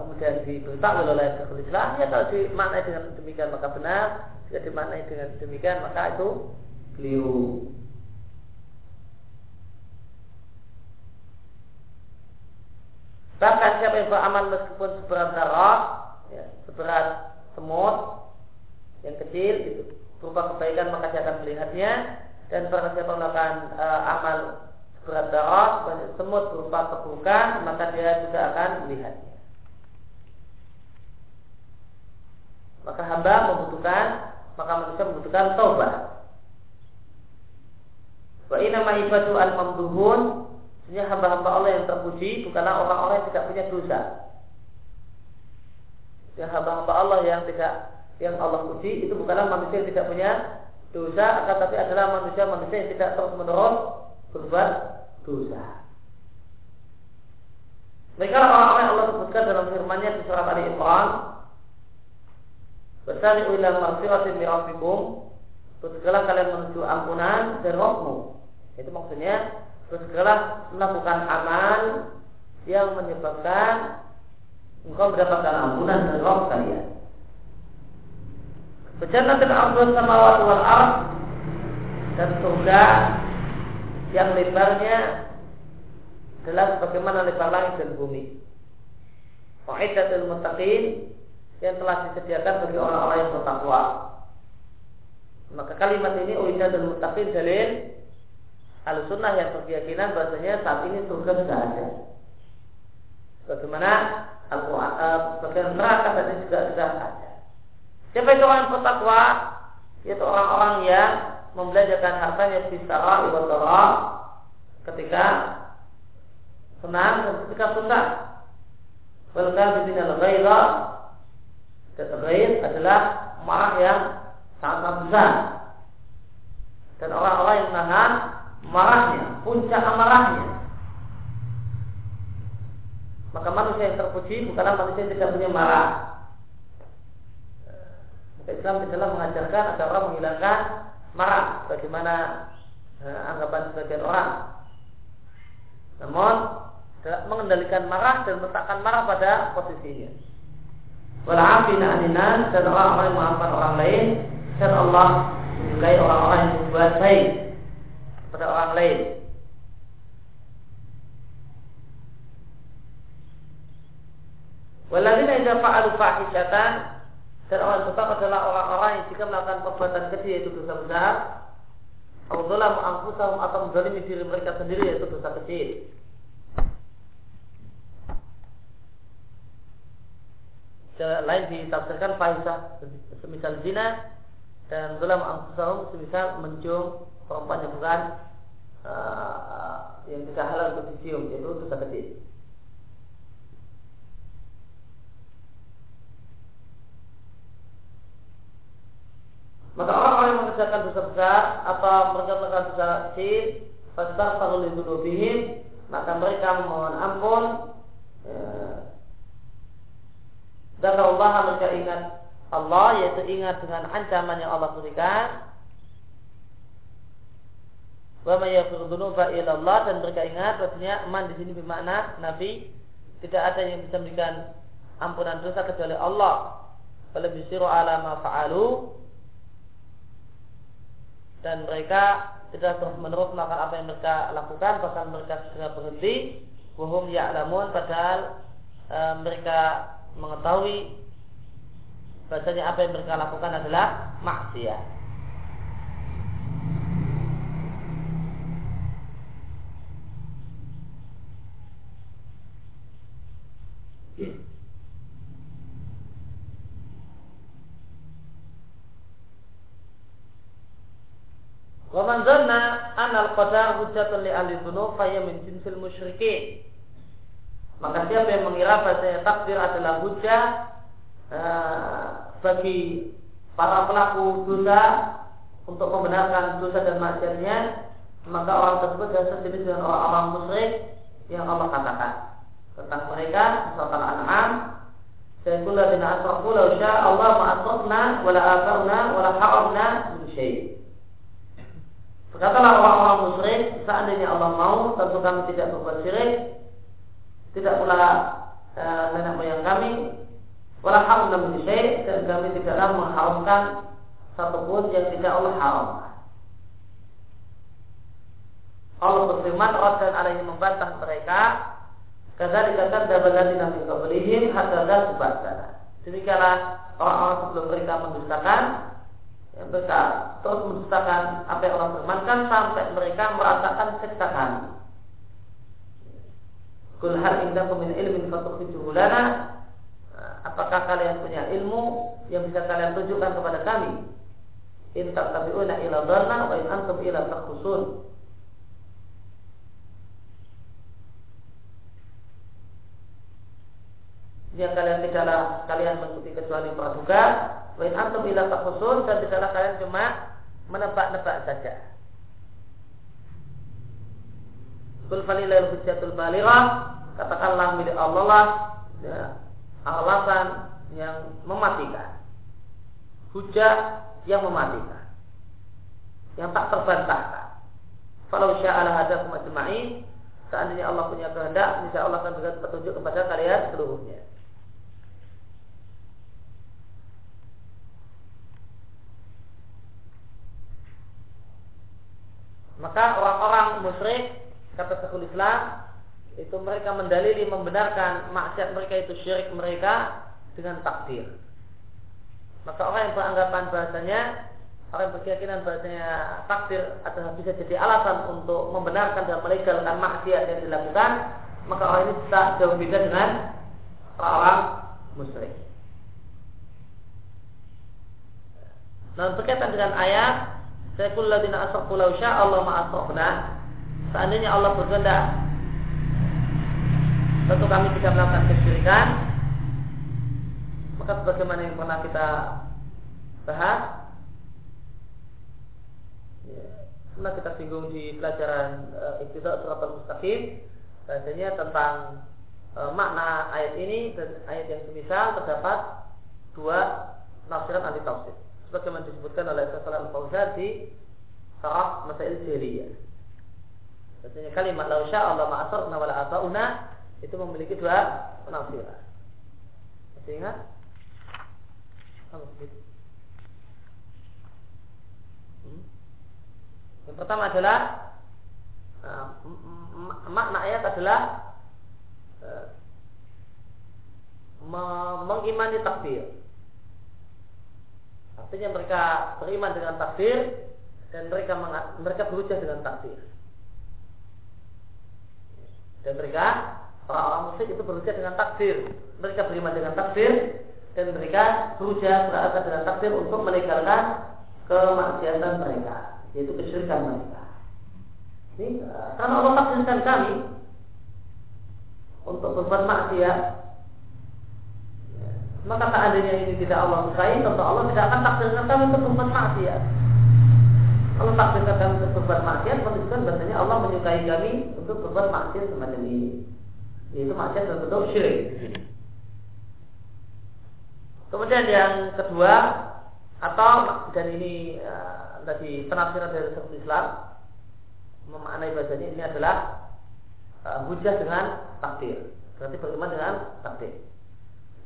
kemudian diberitahu oleh Syekhul Islam. Ya kalau dimaknai dengan demikian maka benar. Jika dimaknai dengan demikian maka itu keliru Bahkan siapa yang beramal meskipun seberat darah, ya, seberat semut yang kecil itu berupa kebaikan maka dia akan melihatnya dan barang siapa melakukan uh, amal seberat darah semut berupa keburukan maka dia juga akan melihatnya. Maka hamba membutuhkan maka manusia membutuhkan taubat. Wa inna ma ibadu al-mamduhun Sesungguhnya hamba-hamba Allah yang terpuji bukanlah orang-orang yang tidak punya dosa. Ya hamba-hamba Allah yang tidak yang Allah puji itu bukanlah manusia yang tidak punya dosa, akan tapi adalah manusia-manusia yang tidak terus menerus berbuat dosa. Mereka orang-orang yang Allah sebutkan dalam firman-Nya di surat Ali Imran, Bersari ila maghfiratin min rabbikum kalian menuju ampunan dan rohmu Itu maksudnya Bersegeralah melakukan amal Yang menyebabkan Engkau mendapatkan ampunan dan roh kalian Berjannatin ardun sama wal ard Dan surga Yang lebarnya Adalah sebagaimana lebar langit dan bumi Wa'idatul mutaqin yang telah disediakan bagi orang-orang yang bertakwa. Maka kalimat ini uida dan mutaqin dalil al-sunnah yang berkeyakinan bahasanya saat ini surga sudah ada. Bagaimana Al-Quran, uh, neraka tadi juga sudah ada. Siapa itu orang yang bertakwa? Yaitu orang-orang yang membelajarkan hartanya secara ibadah ketika senang dan ketika susah. Bahkan di sini al-ghairah Ghair adalah marah yang sangat besar. Dan orang-orang yang menahan marahnya, puncak amarahnya. Maka manusia yang terpuji bukanlah manusia yang tidak punya marah. Maka Islam tidaklah mengajarkan agar orang menghilangkan marah. Bagaimana eh, anggapan sebagian orang. Namun mengendalikan marah dan meletakkan marah pada posisinya walafina aninas dan orang-orang yang memaafkan orang lain dan Allah menyukai orang-orang yang berbuat baik kepada orang lain. Waladina idza fa'alu fahishatan dan orang tetap adalah orang-orang yang jika melakukan perbuatan keji yaitu dosa besar Allah mengampusahum atau menzalimi diri mereka sendiri yaitu dosa kecil lain ditafsirkan fahisah semisal zina dan dalam angkusahum semisal mencium perempuan yang bukan uh, yang tidak halal untuk dicium yaitu dosa kecil. Maka orang-orang yang mengerjakan dosa besar atau melakukan dosa kecil, fastaghfiru li dzunubihim, maka mereka memohon ampun ya, dan Allah mereka ingat Allah yaitu ingat dengan ancaman yang Allah berikan. Wa may dzunuba Allah dan mereka ingat bahwasanya man di sini bermakna Nabi tidak ada yang bisa memberikan ampunan dosa kecuali Allah. Kalau bisiru ala ma fa'alu dan mereka tidak terus menerus melakukan apa yang mereka lakukan bahkan mereka segera berhenti wahum ya'lamun padahal e, mereka mengetahui bahasanya apa yang mereka lakukan adalah maksiat. Wa man zanna anal qadar hujjatun li ahli dzunub fa min jinsil musyrikin. Maka siapa yang mengira bahasanya takdir adalah hujah uh, bagi para pelaku dosa untuk membenarkan dosa dan maksiatnya, maka orang tersebut adalah sejenis dengan orang-orang musyrik yang Allah katakan tentang mereka surat Al-An'am kula dina asrafu law Allah ma'asrafna wala afarna wala haramna min Berkatalah orang-orang musyrik, seandainya Allah mau, tentu kami tidak berbuat syirik, tidak pula e, nenek moyang kami wala haram syai dan kami tidaklah mengharamkan satupun yang tidak Allah haramkan. Allah berfirman dan alaihi membantah mereka kata dikatakan dabalati nabi qablihim hatta subhana. Demikianlah orang-orang sebelum mereka mendustakan mereka terus mendustakan apa yang Allah firmankan sampai mereka merasakan siksa kami. Kul hal indakum min ilmin fatukhrijuhu Apakah kalian punya ilmu yang bisa kalian tunjukkan kepada kami? In tattabi'una ila dhanna wa in antum ila takhusun. Yang kalian tidaklah kalian mengikuti kecuali praduga Wain antum ila takusun dan tidaklah kalian cuma menebak-nebak saja. Kul falilal hujjatul balighah katakanlah milik Allah lah ya, alasan yang mematikan. Hujah yang mematikan. Yang tak terbantahkan. Kalau sya'ala hadakum ajma'in seandainya Allah punya kehendak insya Allah akan berikan petunjuk kepada kalian seluruhnya maka orang-orang musyrik kata Syekhul Islam itu mereka mendalili membenarkan maksiat mereka itu syirik mereka dengan takdir. Maka orang yang beranggapan bahasanya orang yang berkeyakinan bahasanya takdir adalah bisa jadi alasan untuk membenarkan dan melegalkan maksiat yang dilakukan, maka orang ini tak jauh beda dengan orang musyrik. Dan berkaitan dengan ayat saya ladina asrafu law Allah ma'asrafna Seandainya Allah berkehendak tentu kami tidak melakukan kesyirikan. Maka sebagaimana yang pernah kita bahas ya, pernah kita singgung di pelajaran uh, Iqtida Surat Al-Mustaqim bahasanya tentang uh, makna ayat ini dan ayat yang semisal terdapat dua nafsiran anti tafsir sebagaimana disebutkan oleh Syaikh Al-Fauzan di Sarah Masail Jahiliyah. Bahasanya kalimat la Allah ma'asarna wala ata'una itu memiliki dua penafsiran. Masih ingat? Hmm? Yang pertama adalah uh, makna ayat adalah uh, mengimani takdir. Artinya mereka beriman dengan takdir dan mereka mereka berujar dengan takdir. Dan mereka Orang-orang musyrik itu berujar dengan takdir. Mereka beriman dengan takdir dan mereka berujar berangkat dengan takdir untuk melegalkan kemaksiatan mereka, yaitu kesyirikan mereka. Ini eh, karena Allah takdirkan kami untuk berbuat maksiat, maka seandainya ini tidak Allah sukai, tentu Allah tidak akan takdirkan kami untuk berbuat maksiat. Allah takdirkan kami untuk berbuat maksiat, menunjukkan bahasanya Allah menyukai kami untuk berbuat maksiat semacam ini itu maksiat dalam bentuk syirik Kemudian yang kedua atau dan ini uh, tadi penafsiran dari Syekhul Islam memaknai bahasanya ini adalah uh, hujah dengan takdir. Berarti beriman dengan takdir.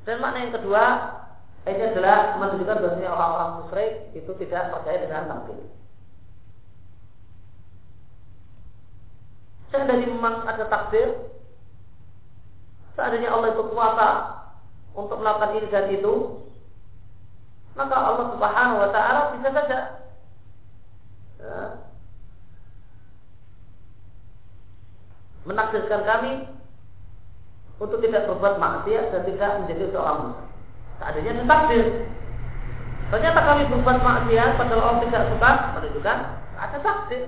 Dan makna yang kedua ini adalah menunjukkan bahasanya orang-orang musyrik itu tidak percaya dengan takdir. Seandainya memang ada takdir, Seandainya Allah itu kuasa untuk melakukan ini dan itu, maka Allah Subhanahu wa taala bisa saja ya, menakdirkan kami untuk tidak berbuat maksiat dan tidak menjadi seorang muslim. Seandainya itu takdir. Ternyata kami berbuat maksiat padahal Allah tidak suka menunjukkan ada takdir.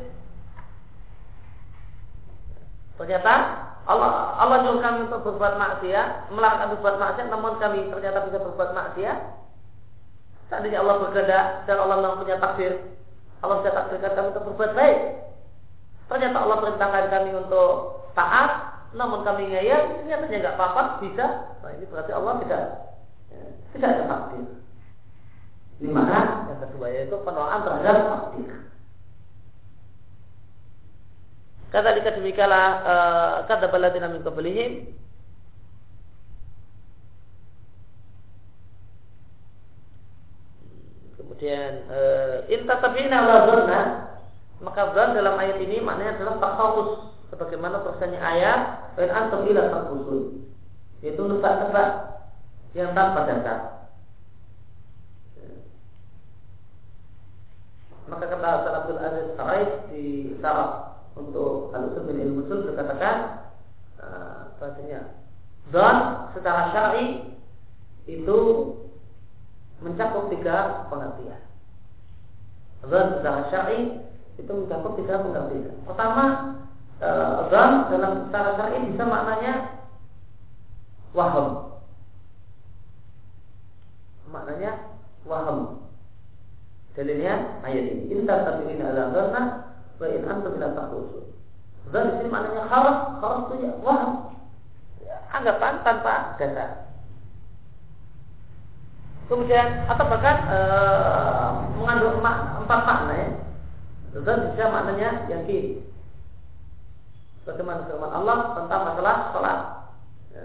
Ternyata Allah Allah nyuruh kami untuk berbuat maksiat, melarang berbuat maksiat, namun kami ternyata bisa berbuat maksiat. Seandainya Allah berkehendak dan Allah memang punya takdir, Allah sudah takdirkan kami untuk berbuat baik. Ternyata Allah perintahkan kami untuk taat, namun kami ngeyel, ternyata nggak apa-apa, bisa. Nah ini berarti Allah tidak ya, tidak ada takdir. Di mana yang kedua yaitu penolakan terhadap takdir. Kata dika demikianlah uh, kata baladina min qablihim Kemudian uh, inta tabina dhanna maka dalam ayat ini maknanya adalah takhawus sebagaimana persennya ayat wa antum ila takusun yaitu nebak-nebak yang tanpa dasar. Maka kata Abdul Aziz Sa'id di Sarah untuk al-usul bin ilmu usul berkatakan bahasanya dan secara syar'i itu mencakup tiga pengertian. Dan secara syar'i itu mencakup tiga pengertian. Pertama, uh, dan dalam secara syar'i bisa maknanya waham. Maknanya waham. Dalilnya ayat ini. Inta ini ala dhanna wa in antum ila takhrusun. Dan di sini maknanya khalas, khalas itu ya waham. Anggapan tanpa dasar. Kemudian atau bahkan e, mengandung empat makna ya. Dan bisa maknanya yakin. Bagaimana firman Allah tentang masalah sholat. Ya.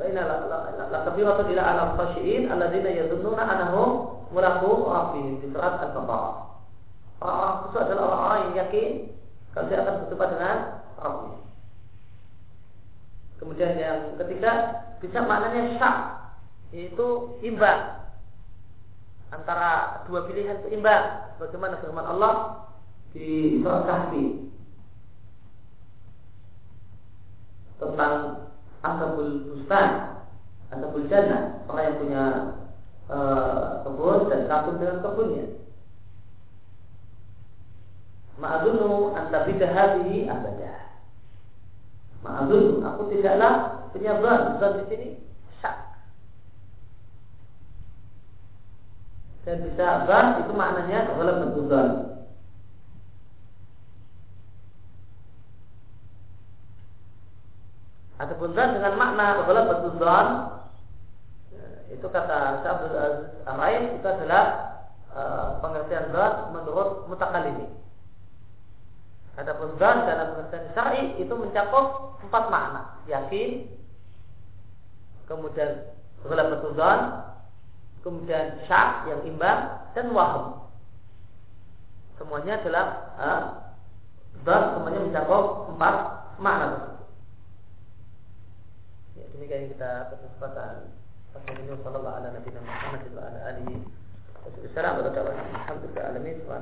Baina la kabiratu ila alam khashiin alladzina yadhunnuna annahum mulaqu rabbihim di surat Al-Baqarah. Orang-orang itu adalah orang-orang yang yakin kalau dia akan berjumpa dengan Rabbnya. Kemudian yang ketiga bisa maknanya syak yaitu imbang antara dua pilihan itu imbang. Bagaimana firman Allah di surat Kahfi tentang asabul bustan, asabul jannah, orang yang punya e, kebun dan kebun dengan kebunnya. Ma'adunu antabidah hadihi abadah. Ma'adun, aku tidaklah punya zon. Zon di sini syak. Dan bisa zon itu maknanya dalam bentuk zon. Adapun zon dengan makna dalam bentuk zon itu kata Syabdul Arain itu adalah uh, pengertian zon menurut mutakalimi. Adapun zon dalam pengertian syar'i itu mencakup empat makna. Yakin, kemudian dalam bentuk zon, kemudian syak yang imbang dan waham. Semuanya adalah uh, zon semuanya mencakup empat makna demikian kita kesempatan. Wassalamualaikum warahmatullahi wabarakatuh. Alhamdulillah alamin. Wa